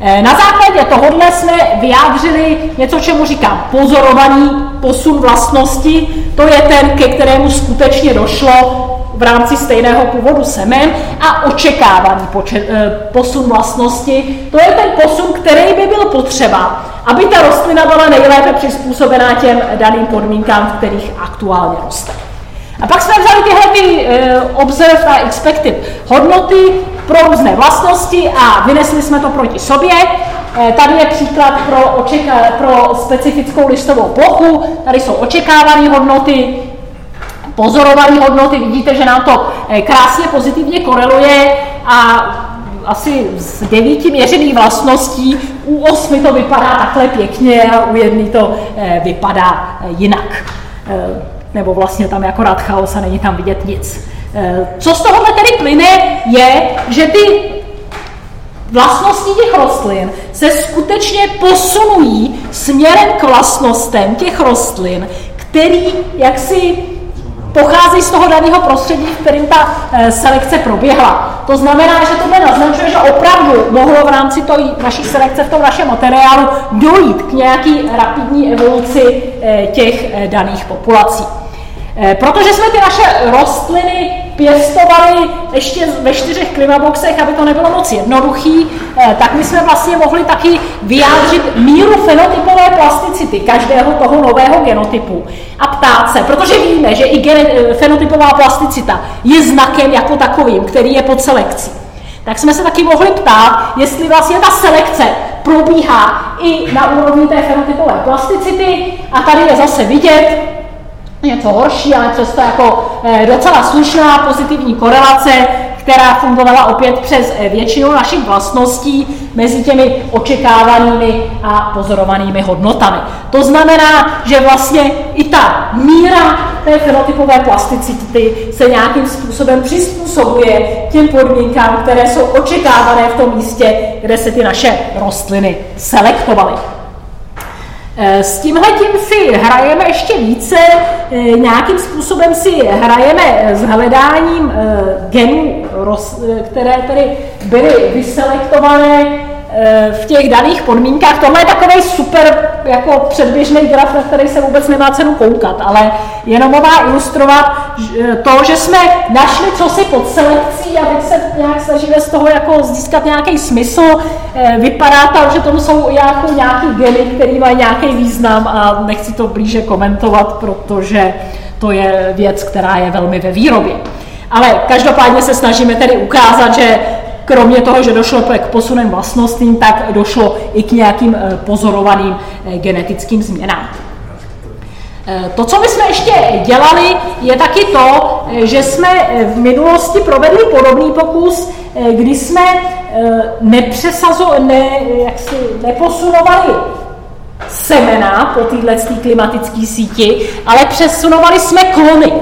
Eh, na základě tohohle jsme vyjádřili něco, čemu říkám pozorovaný posun vlastnosti. To je ten, ke kterému skutečně došlo v rámci stejného původu semen a očekávaný počet, eh, posun vlastnosti. To je ten posun, který by byl potřeba, aby ta rostlina byla nejlépe přizpůsobená těm daným podmínkám, v kterých aktuálně roste. A pak jsme vzali tyhle ty uh, observed a expected hodnoty pro různé vlastnosti a vynesli jsme to proti sobě. Uh, tady je příklad pro, očeka- pro specifickou listovou plochu, tady jsou očekávané hodnoty, pozorované hodnoty, vidíte, že nám to krásně pozitivně koreluje a asi z devíti měřených vlastností, u osmi to vypadá takhle pěkně a u jedné to vypadá jinak nebo vlastně tam je akorát chaos a není tam vidět nic. Eh, co z tohohle tedy plyne, je, že ty vlastnosti těch rostlin se skutečně posunují směrem k vlastnostem těch rostlin, který jaksi pochází z toho daného prostředí, v kterým ta eh, selekce proběhla. To znamená, že tohle naznačuje, že opravdu mohlo v rámci to naší selekce v tom našem materiálu dojít k nějaký rapidní evoluci eh, těch daných populací. Eh, protože jsme ty naše rostliny pěstovali ještě ve čtyřech klimaboxech, aby to nebylo moc jednoduchý, eh, tak my jsme vlastně mohli taky vyjádřit míru fenotypové plasticity každého toho nového genotypu a ptát se, protože víme, že i eh, fenotypová plasticita je znakem jako takovým, který je pod selekcí. Tak jsme se taky mohli ptát, jestli vlastně ta selekce probíhá i na úrovni té fenotypové plasticity a tady je zase vidět, něco horší, ale přesto jako eh, docela slušná pozitivní korelace, která fungovala opět přes eh, většinu našich vlastností mezi těmi očekávanými a pozorovanými hodnotami. To znamená, že vlastně i ta míra té fenotypové plasticity se nějakým způsobem přizpůsobuje těm podmínkám, které jsou očekávané v tom místě, kde se ty naše rostliny selektovaly. Eh, s tímhle tím si hrajeme ještě více, eh, nějakým způsobem si hrajeme s hledáním eh, genů, které tedy byly vyselektované v těch daných podmínkách. Tohle je takový super jako předběžný graf, na který se vůbec nemá cenu koukat, ale jenom má ilustrovat to, že jsme našli cosi pod selekcí a teď se nějak snažíme z toho jako získat nějaký smysl. Eh, vypadá to, že tomu jsou jako nějaký geny, které mají nějaký význam a nechci to blíže komentovat, protože to je věc, která je velmi ve výrobě. Ale každopádně se snažíme tedy ukázat, že kromě toho, že došlo k posunem vlastnostím, tak došlo i k nějakým eh, pozorovaným eh, genetickým změnám. Eh, to, co my jsme ještě dělali, je taky to, že jsme v minulosti provedli podobný pokus, kdy jsme ne, jak si, neposunovali semena po této klimatické síti, ale přesunovali jsme klony.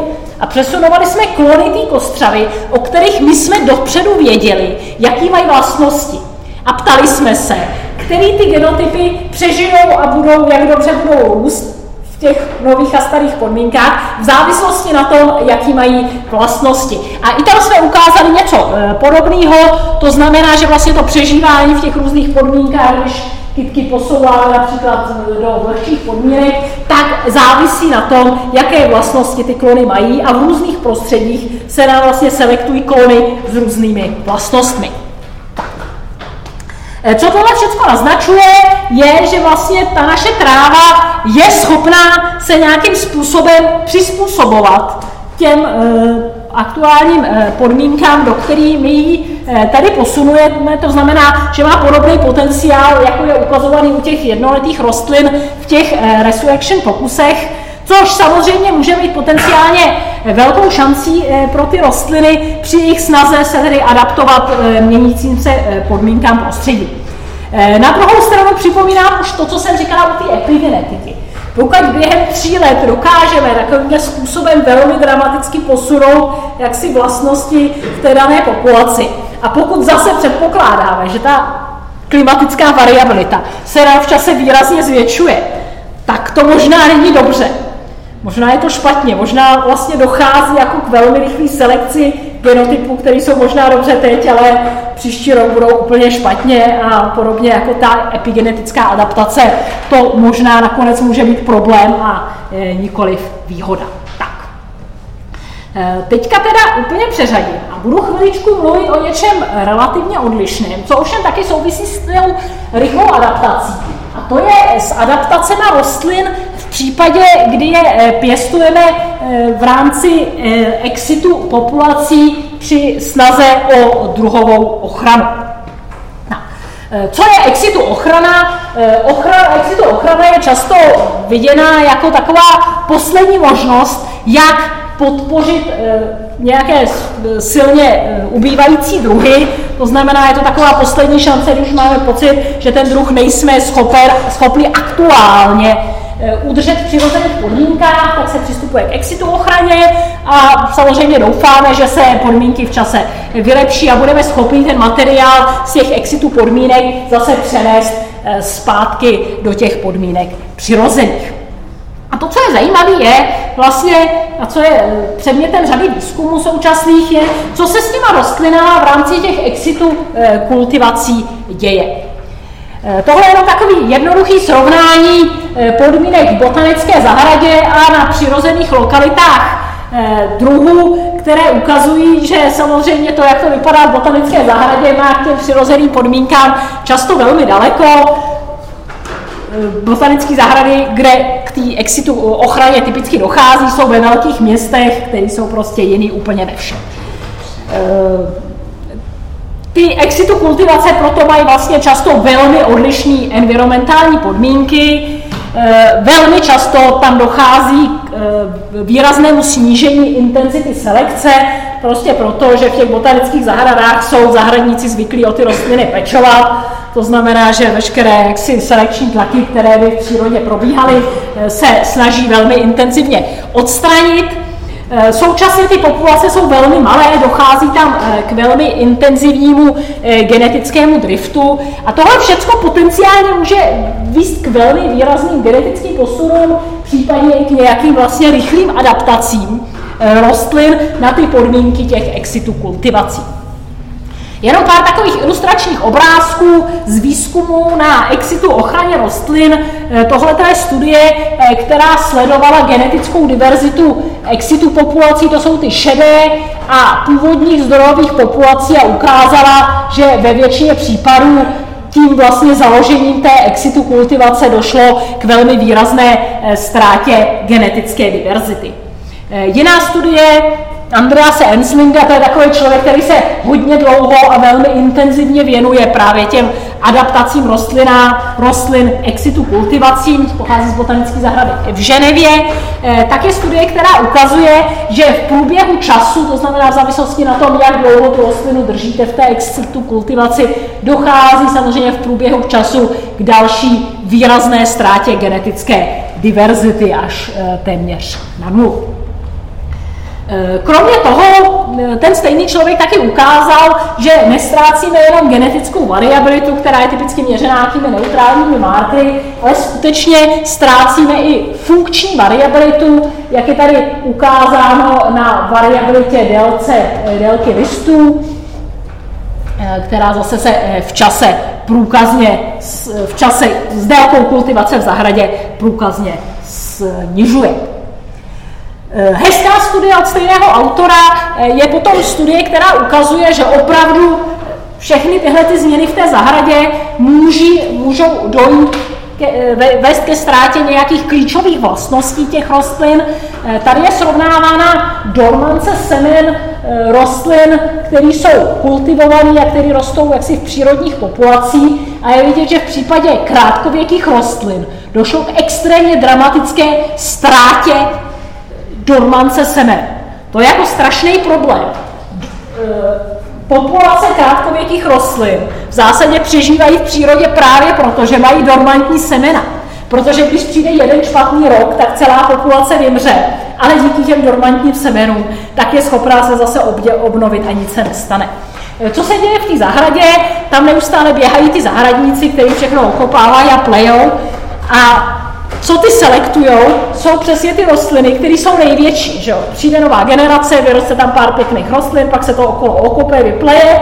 A přesunovali jsme klony té kostřavy, o kterých my jsme dopředu věděli, jaký mají vlastnosti. A ptali jsme se, který ty genotypy přežijou a budou, jak dobře budou růst v těch nových a starých podmínkách, v závislosti na tom, jaký mají vlastnosti. A i tam jsme ukázali něco e, podobného, to znamená, že vlastně to přežívání v těch různých podmínkách, když kytky posouváme například do vlhčích podmínek, tak závisí na tom, jaké vlastnosti ty klony mají a v různých prostředích se nám vlastně selektují klony s různými vlastnostmi. E, co tohle všechno naznačuje, je, že vlastně ta naše tráva je schopná se nějakým způsobem přizpůsobovat těm e, aktuálním eh, podmínkám, do kterých my ji eh, tady posunujeme. To znamená, že má podobný potenciál, jako je ukazovaný u těch jednoletých rostlin v těch eh, resurrection pokusech, což samozřejmě může být potenciálně velkou šancí pro ty rostliny při jejich snaze se tedy adaptovat měnícím se podmínkám prostředí. Na druhou stranu připomínám už to, co jsem říkala u té epigenetiky. Pokud během tří let dokážeme takovýmhle způsobem velmi dramaticky posunout jaksi vlastnosti v té dané populaci a pokud zase předpokládáme, že ta klimatická variabilita se v čase výrazně zvětšuje, tak to možná není dobře. Možná je to špatně, možná vlastně dochází jako k velmi rychlé selekci genotypů, které jsou možná dobře teď, ale příští rok budou úplně špatně a podobně jako ta epigenetická adaptace, to možná nakonec může být problém a e, nikoliv výhoda. Tak. E, teďka teda úplně přeřadím a budu chviličku mluvit o něčem relativně odlišném, co ovšem taky souvisí s tou rychlou adaptací. A to je s adaptacemi rostlin v případě, kdy je pěstujeme v rámci exitu populací při snaze o druhovou ochranu. Co je exitu ochrana? Ochrana, exitu ochrana je často viděná jako taková poslední možnost, jak podpořit eh, nějaké silně eh, ubývající druhy. To znamená, je to taková poslední šance, když máme pocit, že ten druh nejsme schopen, schopni aktuálně eh, udržet v přirozených podmínkách, tak se přistupuje k exitu ochraně a samozřejmě doufáme, že se podmínky v čase vylepší a budeme schopni ten materiál z těch exitu podmínek zase přenést zpátky do těch podmínek přirozených. A to, co je zajímavé, je vlastně, a co je eh, předmětem řady výzkumů současných, je, co se s těma rostlinama v rámci těch exitu eh, kultivací děje. Eh, tohle je jenom takový jednoduchý srovnání podmínek v botanické zahradě a na přirozených lokalitách druhů, které ukazují, že samozřejmě to, jak to vypadá v botanické zahradě, má k těm přirozeným podmínkám často velmi daleko. Botanické zahrady, kde té exitu ochraně typicky dochází, jsou ve velkých městech, které jsou prostě jiný úplně. Eh, ty exitu kultivace proto mají vlastně často velmi odlišné environmentální podmínky, eh, velmi často tam dochází k eh, výraznému snížení intenzity selekce, prostě proto, že v těch botanických zahradách jsou zahradníci zvyklí o ty rostliny pečovat, to znamená, že veškeré jaksi selekční tlaky, které by v přírodě probíhaly, eh, se snaží velmi intenzivně odstranit. Eh, současně ty populace jsou velmi malé, dochází tam eh, k velmi intenzivnímu genetickému driftu a tohle všechno potenciálně může výst k velmi výrazným genetickým posunům, případně k nějakým vlastně rychlým adaptacím rostlin na ty podmínky těch exitu kultivací. Jenom pár takových ilustračních obrázků z výzkumu na exitu ochraně rostlin. Eh, tohle je studie, eh, která sledovala genetickou diverzitu exitu populací, to jsou ty šedé a původních zdrojových populací a ukázala, že ve většině případů tím vlastně založením té exitu kultivace došlo k velmi výrazné eh, ztrátě genetické diverzity. Jiná studie Andrease Enslinga, to je takový člověk, který se hodně dlouho a velmi intenzivně věnuje právě těm adaptacím rostlina, rostlin exitu kultivacím, pochází z botanické zahrady v Ženevě. Eh, tak je studie, která ukazuje, že v průběhu času, to znamená v závislosti na tom, jak dlouho tu rostlinu držíte v té exitu kultivaci, dochází samozřejmě v průběhu času k další výrazné ztrátě genetické diverzity až eh, téměř na nulu. Eh, kromě toho, eh, ten stejný člověk taky ukázal, že nestrácíme jenom genetickou variabilitu, která je typicky měřená nějakými neutrálními markery, ale skutečně ztrácíme i funkční variabilitu, jak je tady ukázáno na variabilitě délce, eh, délky listů, která zase se v čase průkazně, v čase s délkou kultivace v zahradě průkazně snižuje. Eh, hezká studie od stejného autora eh, je potom studie, která ukazuje, že opravdu všechny tyhle ty změny v té zahradě můží, můžou dojít ke, eh, vést ke ztrátě nějakých klíčových vlastností těch rostlin. Tady je srovnávána dormance semen rostlin, které jsou kultivované a které rostou jaksi v přírodních populacích. A je vidět, že v případě krátkověkých rostlin došlo k extrémně dramatické ztrátě dormance semen. To je jako strašný problém. E, populace krátkověkých rostlin v zásadě přežívají v přírodě právě proto, že mají dormantní semena. Protože když přijde jeden špatný rok, tak celá populace vymře, ale díky těm dormantním semenům, tak je schopná se zase obnovit a nic se nestane. E, co se děje v té zahradě? Tam neustále běhají ty zahradníci, kteří všechno okopávají a plejou. A co ty selektujou, jsou přesně ty rostliny, které jsou největší. Že? Přijde nová generace, vyroste tam pár pěkných rostlin, pak se to okolo okope, vypleje.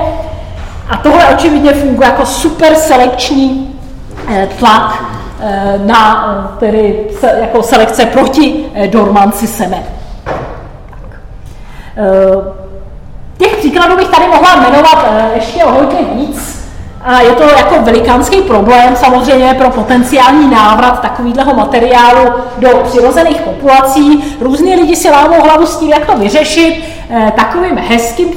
A tohle očividně funguje jako super selekční eh, tlak eh, na eh, tedy jako selekce proti dormanci semen. Těch příkladů bych tady mohla jmenovat ještě hodně víc, je to jako velikánský problém samozřejmě pro potenciální návrat takového materiálu do přirozených populací. Různí lidi si lámou hlavu s tím, jak to vyřešit. Eh, takovým hezkým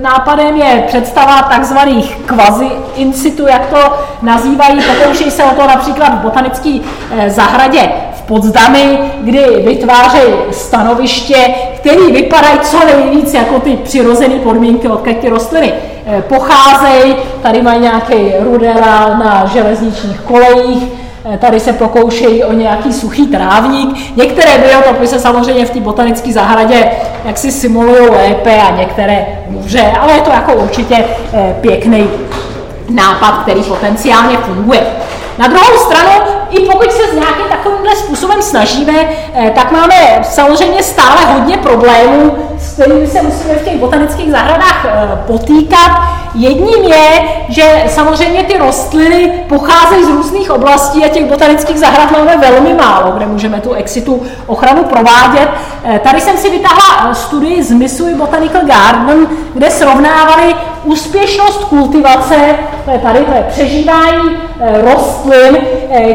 nápadem je představa takzvaných kvazi in situ, jak to nazývají. Pokouší se o to například v botanické eh, zahradě v Podsdami, kdy vytvářejí stanoviště, které vypadají co nejvíc jako ty přirozené podmínky, odkud ty rostliny pocházejí. Tady mají nějaký ruderál na železničních kolejích, eh, tady se pokoušejí o nějaký suchý trávník. Některé biotopy se samozřejmě v té botanické zahradě jaksi simulují lépe a některé hůře, ale je to jako určitě eh, pěkný nápad, který potenciálně funguje. Na druhou stranu, i pokud se s nějakým takovýmhle způsobem snažíme, tak máme samozřejmě stále hodně problémů s kterými se musíme v těch botanických zahradách eh, potýkat. Jedním je, že samozřejmě ty rostliny pocházejí z různých oblastí a těch botanických zahrad máme velmi málo, kde můžeme tu exitu ochranu provádět. Eh, tady jsem si vytáhla studii z Missouri Botanical Garden, kde srovnávali úspěšnost kultivace, to je tady, to je přežívání eh, rostlin,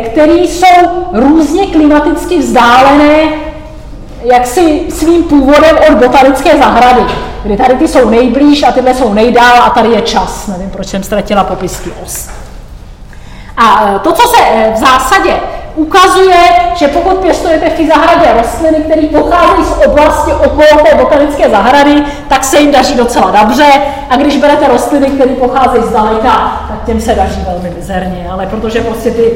které jsou různě klimaticky vzdálené jaksi svým původem od botanické zahrady, kdy tady ty jsou nejblíž a tyhle jsou nejdál a tady je čas. Nevím, proč jsem ztratila popisky os. A e, to, co se e, v zásadě ukazuje, že pokud pěstujete v té zahradě rostliny, které pocházejí z oblasti okolo té botanické zahrady, tak se jim daří docela dobře. A když berete rostliny, které pocházejí z daleka, tak těm se daří velmi mizerně. Ale protože prostě ty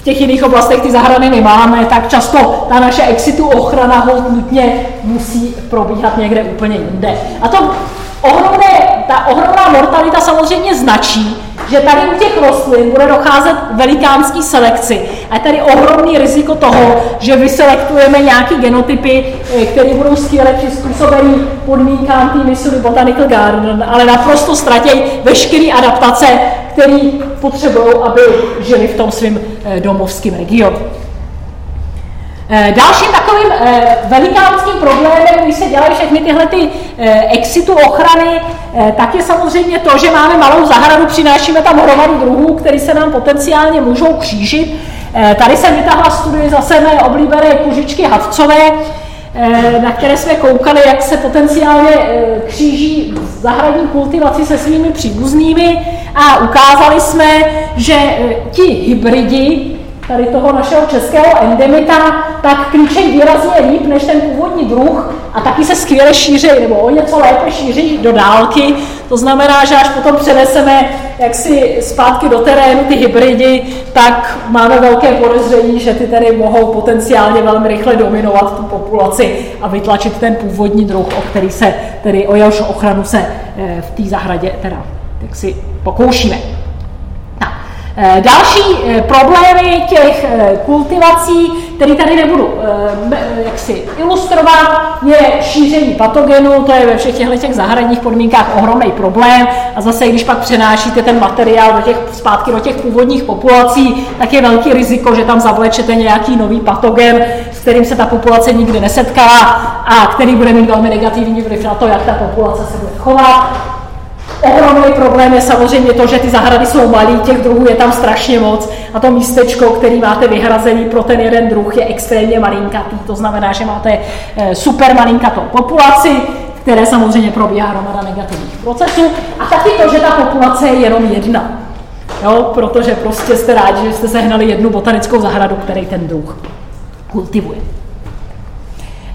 v těch jiných oblastech ty zahrady nemáme, tak často ta naše exitu ochrana nutně musí probíhat někde úplně jinde. A to ohromné, ta ohromná mortalita samozřejmě značí, že tady u těch rostlin bude docházet velikánský selekci. A je tady ohromný riziko toho, že vyselektujeme nějaké genotypy, eh, které budou skvěle přizpůsobený podmínkám té Missouri Botanical Garden, ale naprosto ztratějí veškeré adaptace, které potřebují, aby žili v tom svém eh, domovském regionu. Eh, dalším takovým eh, velikánským problémem, když se dělají všechny tyhle ty exitu ochrany, tak je samozřejmě to, že máme malou zahradu, přinášíme tam hromadu druhů, které se nám potenciálně můžou křížit. Tady jsem vytáhla studii zase mé oblíbené kužičky hadcové, na které jsme koukali, jak se potenciálně kříží zahradní kultivaci se svými příbuznými a ukázali jsme, že ti hybridi tady toho našeho českého endemita, tak klíčej výrazně líp než ten původní druh a taky se skvěle šíří, nebo o něco lépe šíří do dálky. To znamená, že až potom přeneseme jaksi zpátky do terénu ty hybridy, tak máme velké podezření, že ty tady mohou potenciálně velmi rychle dominovat tu populaci a vytlačit ten původní druh, o který se, tedy o jehož ochranu se eh, v té zahradě teda jak si pokoušíme. Eh, další eh, problémy těch eh, kultivací, které tady nebudu jak si ilustrovat, je šíření patogenů, to je ve všech těchto těch zahradních podmínkách ohromný problém a zase, když pak přenášíte ten materiál do těch, zpátky do těch původních populací, tak je velký riziko, že tam zavlečete nějaký nový patogen, s kterým se ta populace nikdy nesetkala a který bude mít velmi negativní vliv na to, jak ta populace se bude chovat. Ohromný problém je samozřejmě to, že ty zahrady jsou malé, těch druhů je tam strašně moc a to místečko, který máte vyhrazený pro ten jeden druh, je extrémně malinkatý. To znamená, že máte eh, super malinkatou populaci, které samozřejmě probíhá hromada negativních procesů a taky to, že ta populace je jenom jedna. Jo, protože prostě jste rádi, že jste sehnali jednu botanickou zahradu, který ten druh kultivuje.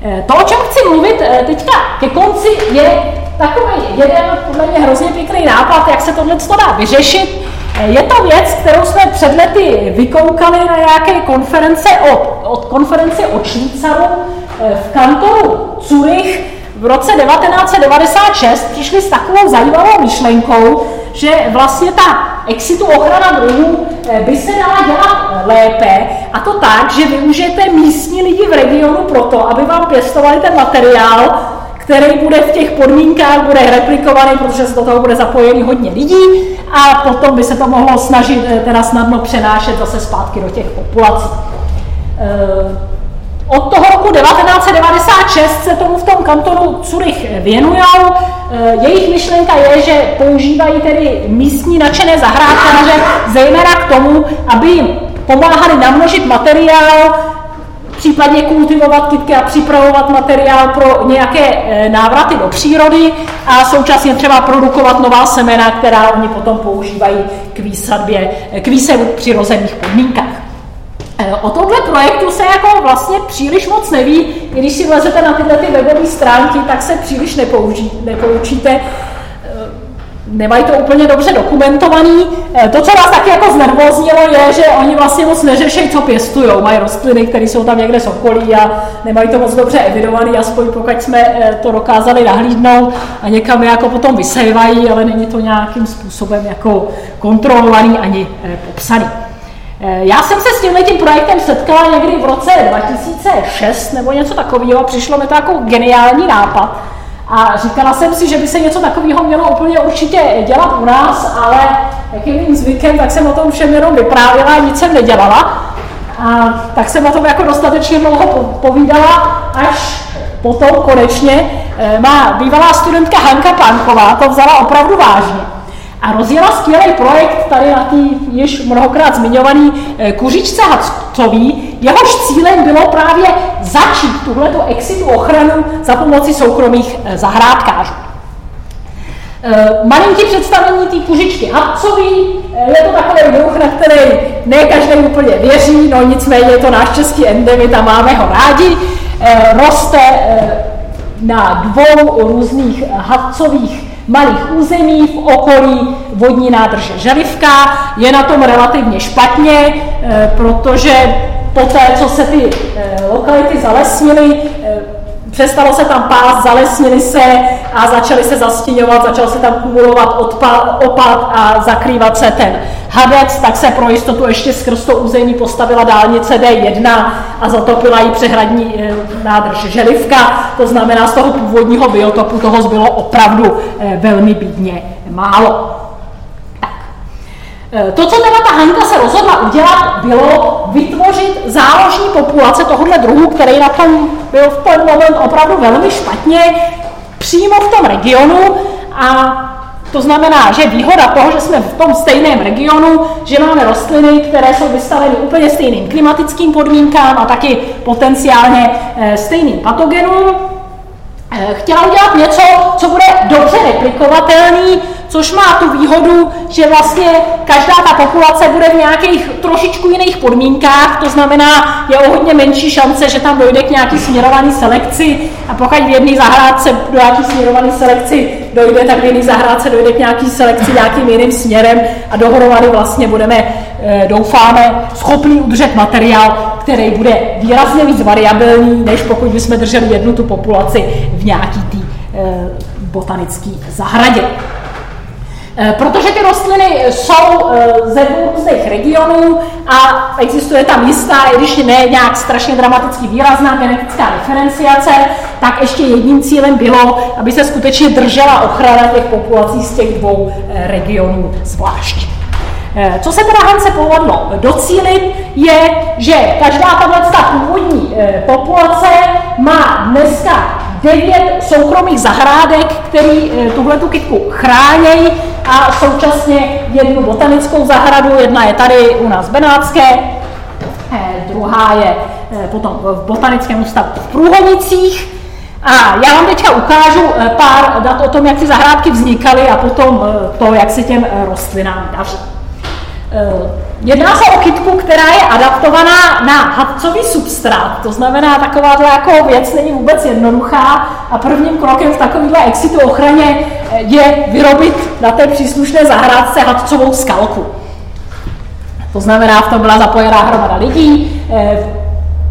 Eh, to, o čem chci mluvit eh, teďka ke konci, je takový jeden podle mě hrozně pěkný nápad, jak se tohle dá vyřešit. Eh, je to věc, kterou jsme před lety vykoukali na nějaké konference od, od konference o Švýcaru v kantonu Zurich v roce 1996 přišli s takovou zajímavou myšlenkou, že vlastně ta exitu ochrana druhů by se dala dělat lépe a to tak, že využijete místní lidi v regionu proto, aby vám pěstovali ten materiál, který bude v těch podmínkách, bude replikovaný, protože se do toho bude zapojený hodně lidí a potom by se to mohlo snažit eh, teda snadno přenášet zase zpátky do těch populací. Eh, od toho roku 1996 se tomu v tom kantonu Curych věnují. Jejich myšlenka je, že používají tedy místní nadšené zahrádkáře zejména k tomu, aby jim pomáhali namnožit materiál, případně kultivovat kytky a připravovat materiál pro nějaké e, návraty do přírody a současně třeba produkovat nová semena, která oni potom používají k výsadbě, k výsevu v přirozených podmínkách. E, o tomhle projektu se jako vlastně příliš moc neví, když si vlezete na tyhle ty webové stránky, tak se příliš nepoučíte nemají to úplně dobře dokumentovaný. Eh, to, co nás taky jako znervoznilo, je, že oni vlastně moc neřeší, co pěstují. Mají rostliny, které jsou tam někde z okolí a nemají to moc dobře evidovaný, aspoň pokud jsme eh, to dokázali nahlídnout a někam je jako potom vysejvají, ale není to nějakým způsobem jako kontrolovaný ani eh, popsaný. Já jsem se s tímhle tím projektem setkala někdy v roce 2006 nebo něco takového a přišlo mi to jako geniální nápad. A říkala jsem si, že by se něco takového mělo úplně určitě dělat u nás, ale jak je mým zvykem, tak jsem o tom všem jenom vyprávěla a nic jsem nedělala. A tak jsem o tom jako dostatečně dlouho povídala, až potom konečně eh, má bývalá studentka Hanka Panková to vzala opravdu vážně a rozjela skvělý projekt tady na tý již mnohokrát zmiňovaný eh, kuřičce Hacový. Jehož cílem bylo právě začít tuhletu exitu ochranu za pomoci soukromých eh, zahrádkářů. Eh, malinký představení té kuřičky Hadcový, je to takový druh, na který ne každý úplně věří, no nicméně je to náš český endemit a máme ho rádi. Roste na dvou různých hadcových malých území v okolí vodní nádrže Želivka. Je na tom relativně špatně, eh, protože poté, co se ty eh, lokality zalesnily, eh, přestalo se tam pás, zalesnili se a začali se zastěňovat, začal se tam kumulovat odpad, opad a zakrývat se ten hadec, tak se pro jistotu ještě skrz to území postavila dálnice D1 a zatopila ji přehradní e, nádrž Želivka, to znamená z toho původního biotopu toho zbylo opravdu e, velmi bídně málo. Eh, to, co teda ta Hanka se rozhodla udělat, bylo vytvořit záložní populace tohohle druhu, který na tom byl v ten moment opravdu velmi špatně, přímo v tom regionu. A to znamená, že výhoda toho, že jsme v tom stejném regionu, že máme rostliny, které jsou vystaveny úplně stejným klimatickým podmínkám a taky potenciálně eh, stejným patogenům, eh, chtěla udělat něco, co bude dobře replikovatelný, což má tu výhodu, že vlastně každá ta populace bude v nějakých trošičku jiných podmínkách, to znamená, je o hodně menší šance, že tam dojde k nějaký směrovaný selekci a pokud v jedné zahrádce do nějaký směrovaný selekci dojde, tak v jiné zahrádce dojde k nějaký selekci nějakým jiným směrem a dohromady vlastně budeme, eh, doufáme, schopni udržet materiál, který bude výrazně víc variabilní, než pokud bychom drželi jednu tu populaci v nějaký tý eh, botanické zahradě. Eh, protože ty rostliny jsou eh, ze různých regionů a existuje tam jistá, i když ne nějak strašně dramaticky výrazná genetická diferenciace, tak ještě jedním cílem bylo, aby se skutečně držela ochrana těch populací z těch dvou eh, regionů zvlášť. Co se teda Hance povedlo docílit, je, že každá tato původní populace má dneska devět soukromých zahrádek, který tuhle tu kytku chránějí a současně jednu botanickou zahradu, jedna je tady u nás Benátské, eh, druhá je eh, potom v botanickém ústavu v Průhonicích. A já vám teďka ukážu eh, pár dat o tom, jak ty zahrádky vznikaly a potom to, jak se těm rostlinám daří. Jedná se o kytku, která je adaptovaná na hadcový substrát, to znamená, takováhle jako věc není vůbec jednoduchá a prvním krokem v takovéhle exitu ochraně eh, je vyrobit na té příslušné zahrádce hadcovou skalku. To znamená, v tom byla zapojená hromada lidí, eh,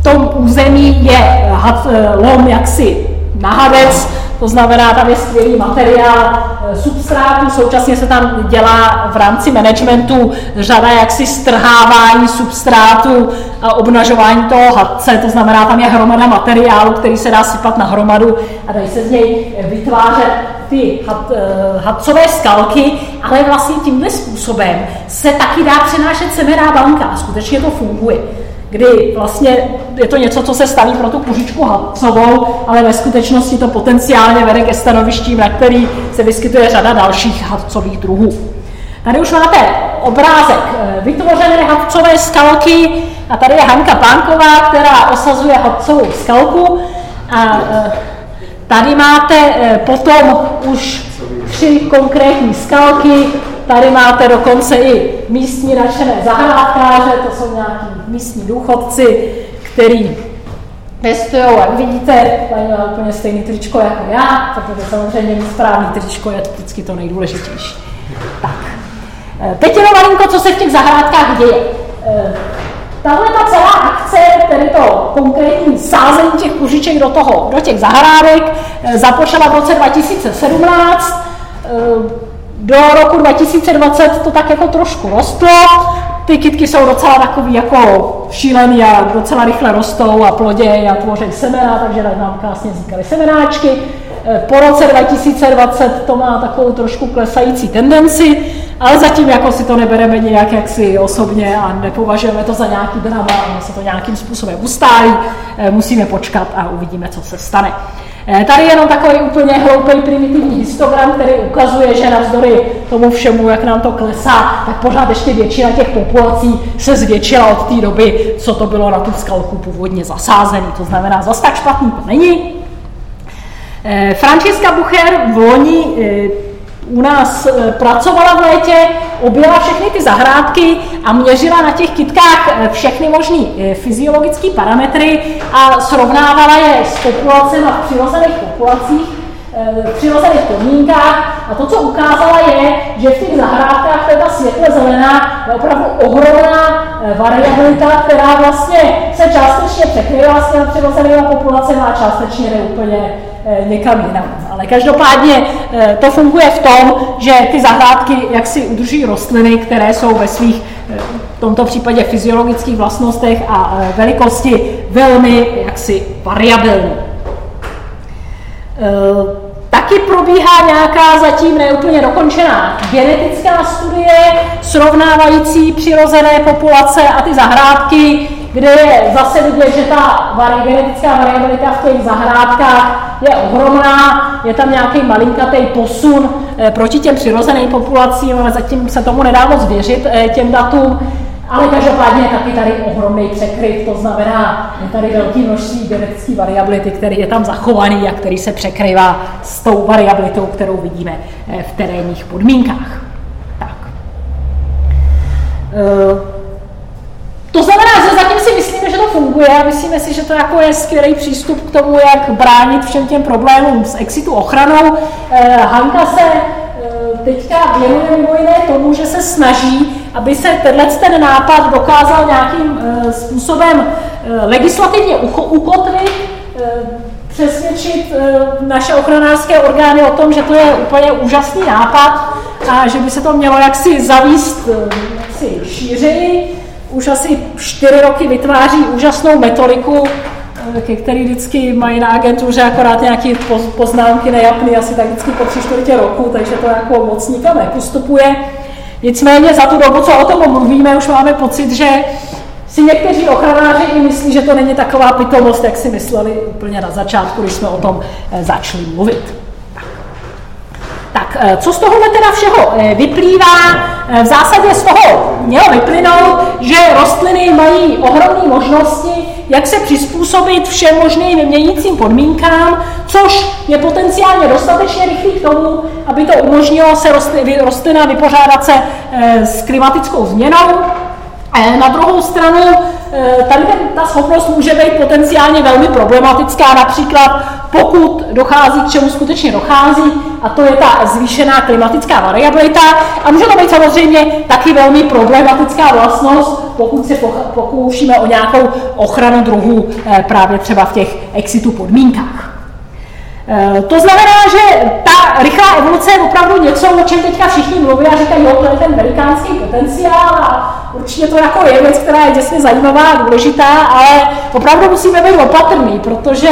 v tom území je had, eh, lom jaksi na hadec, to znamená, tam je skvělý materiál eh, substrátu, současně se tam dělá v rámci managementu řada jaksi strhávání substrátu a obnažování toho hadce, to znamená, tam je hromada materiálu, který se dá sypat na hromadu a dají se z něj vytvářet ty eh, hadcové skalky, ale vlastně tímhle způsobem se taky dá přenášet semená banka a skutečně to funguje. Kdy vlastně je to něco, co se staví pro tu kužičku hadcovou, ale ve skutečnosti to potenciálně vede ke stanovištím, na který se vyskytuje řada dalších hadcových druhů. Tady už máte obrázek eh, vytvořené hadcové skalky a tady je Hanka Pánková, která osazuje hadcovou skalku a eh, tady máte eh, potom už tři konkrétní skalky, tady máte dokonce i místní nadšené zahrádkáře, to jsou nějaký místní důchodci, který testují, jak vidíte, paní má úplně stejný tričko jako já, protože samozřejmě správný tričko je vždycky to nejdůležitější. Tak. Eh, teď jenom malinko, co se v těch zahrádkách děje. Eh, tahle ta celá akce, tedy to konkrétní sázení těch kužiček do, toho, do těch zahrádek, eh, započala v roce 2017. Do roku 2020 to tak jako trošku rostlo. Ty kytky jsou docela takový jako šílený a docela rychle rostou a plodě a tvoří semena, takže nám krásně vznikaly semenáčky. Po roce 2020 to má takovou trošku klesající tendenci, ale zatím jako si to nebereme nějak jaksi osobně a nepovažujeme to za nějaký drama, ono se to nějakým způsobem ustálí, eh, musíme počkat a uvidíme, co se stane. Eh, tady jenom takový úplně hloupý primitivní histogram, který ukazuje, že navzdory tomu všemu, jak nám to klesá, tak pořád ještě většina těch populací se zvětšila od té doby, co to bylo na tu skalku původně zasázený. To znamená, zase tak špatný to není. Eh, Francesca Bucher v loni u nás pracovala v létě, objela všechny ty zahrádky a měřila na těch kytkách e, všechny možné e, fyziologické parametry a srovnávala je s populacemi v přirozených populacích, přirozených podmínkách a to, co ukázala, je, že v těch zahrádkách ta světle zelená je opravdu ohromná variabilita, která vlastně se částečně překrývá s těmi přirozenými populacemi a částečně jde úplně Eh, někam jinam. Ale každopádně eh, to funguje v tom, že ty zahrádky jaksi udrží rostliny, které jsou ve svých eh, v tomto případě fyziologických vlastnostech a velikosti velmi jaksi variabilní. Taky probíhá nějaká zatím neúplně dokončená genetická studie srovnávající přirozené populace a ty zahrádky, kde je zase vidět, že ta genetická variabilita v těch zahrádkách je ohromná, je tam nějaký malinkatý posun eh, proti těm přirozeným populacím, ale zatím se tomu nedá moc věřit, eh, těm datům. Ale každopádně je taky tady ohromný překryv, to znamená, je tady velké množství genetické variability, který je tam zachovaný a který se překrývá s tou variabilitou, kterou vidíme eh, v terénních podmínkách. Tak. To znamená, že zatím si myslíme, že to funguje a myslíme si, že to jako je skvělý přístup k tomu, jak bránit všem těm problémům s exitu ochranou. Eh, Hanka se eh, teďka věnuje mimo jiné tomu, že se snaží, aby se tenhle ten nápad dokázal nějakým eh, způsobem legislativně ukotvit, přesvědčit naše ochranářské orgány o tom, že to je úplně úžasný nápad a že by se to mělo jaksi zavíst jaksi šířeji už asi čtyři roky vytváří úžasnou metodiku, eh, ke který vždycky mají na agentuře akorát nějaké poznámky nejapný, asi tak vždycky po tři čtvrtě roku, takže to jako moc nikam nepostupuje. Nicméně za tu dobu, co o tom mluvíme, už máme pocit, že si někteří ochranáři i myslí, že to není taková pitomost, jak si mysleli úplně na začátku, když jsme o tom eh, začali mluvit. Tak eh, co z tohohle teda všeho eh, vyplývá? Eh, v zásadě z toho mělo vyplynout, že rostliny mají ohromné možnosti, jak se přizpůsobit všem možným měnícím podmínkám, což je potenciálně dostatečně rychlý k tomu, aby to umožnilo se rostlina vypořádat se s klimatickou změnou. Na druhou stranu, tady ta schopnost může být potenciálně velmi problematická, například pokud dochází k čemu skutečně dochází, a to je ta zvýšená klimatická variabilita. A může to být samozřejmě taky velmi problematická vlastnost, pokud se pokoušíme o nějakou ochranu druhů eh, právě třeba v těch exitu podmínkách. Eh, to znamená, že ta rychlá evoluce je opravdu něco, o čem teďka všichni mluví a říkají, jo, to je ten velikánský potenciál a určitě to jako je věc, která je děsně zajímavá a důležitá, ale opravdu musíme být opatrný, protože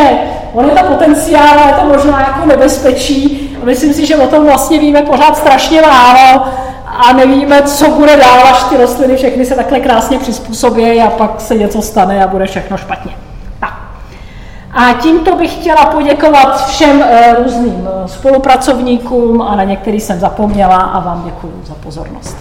on je to potenciál je to možná jako nebezpečí a myslím si, že o tom vlastně víme pořád strašně málo a nevíme, co bude dál, až ty rostliny všechny se takhle krásně přizpůsobí a pak se něco stane a bude všechno špatně. A tímto bych chtěla poděkovat všem eh, různým eh, spolupracovníkům a na některý jsem zapomněla a vám děkuji za pozornost.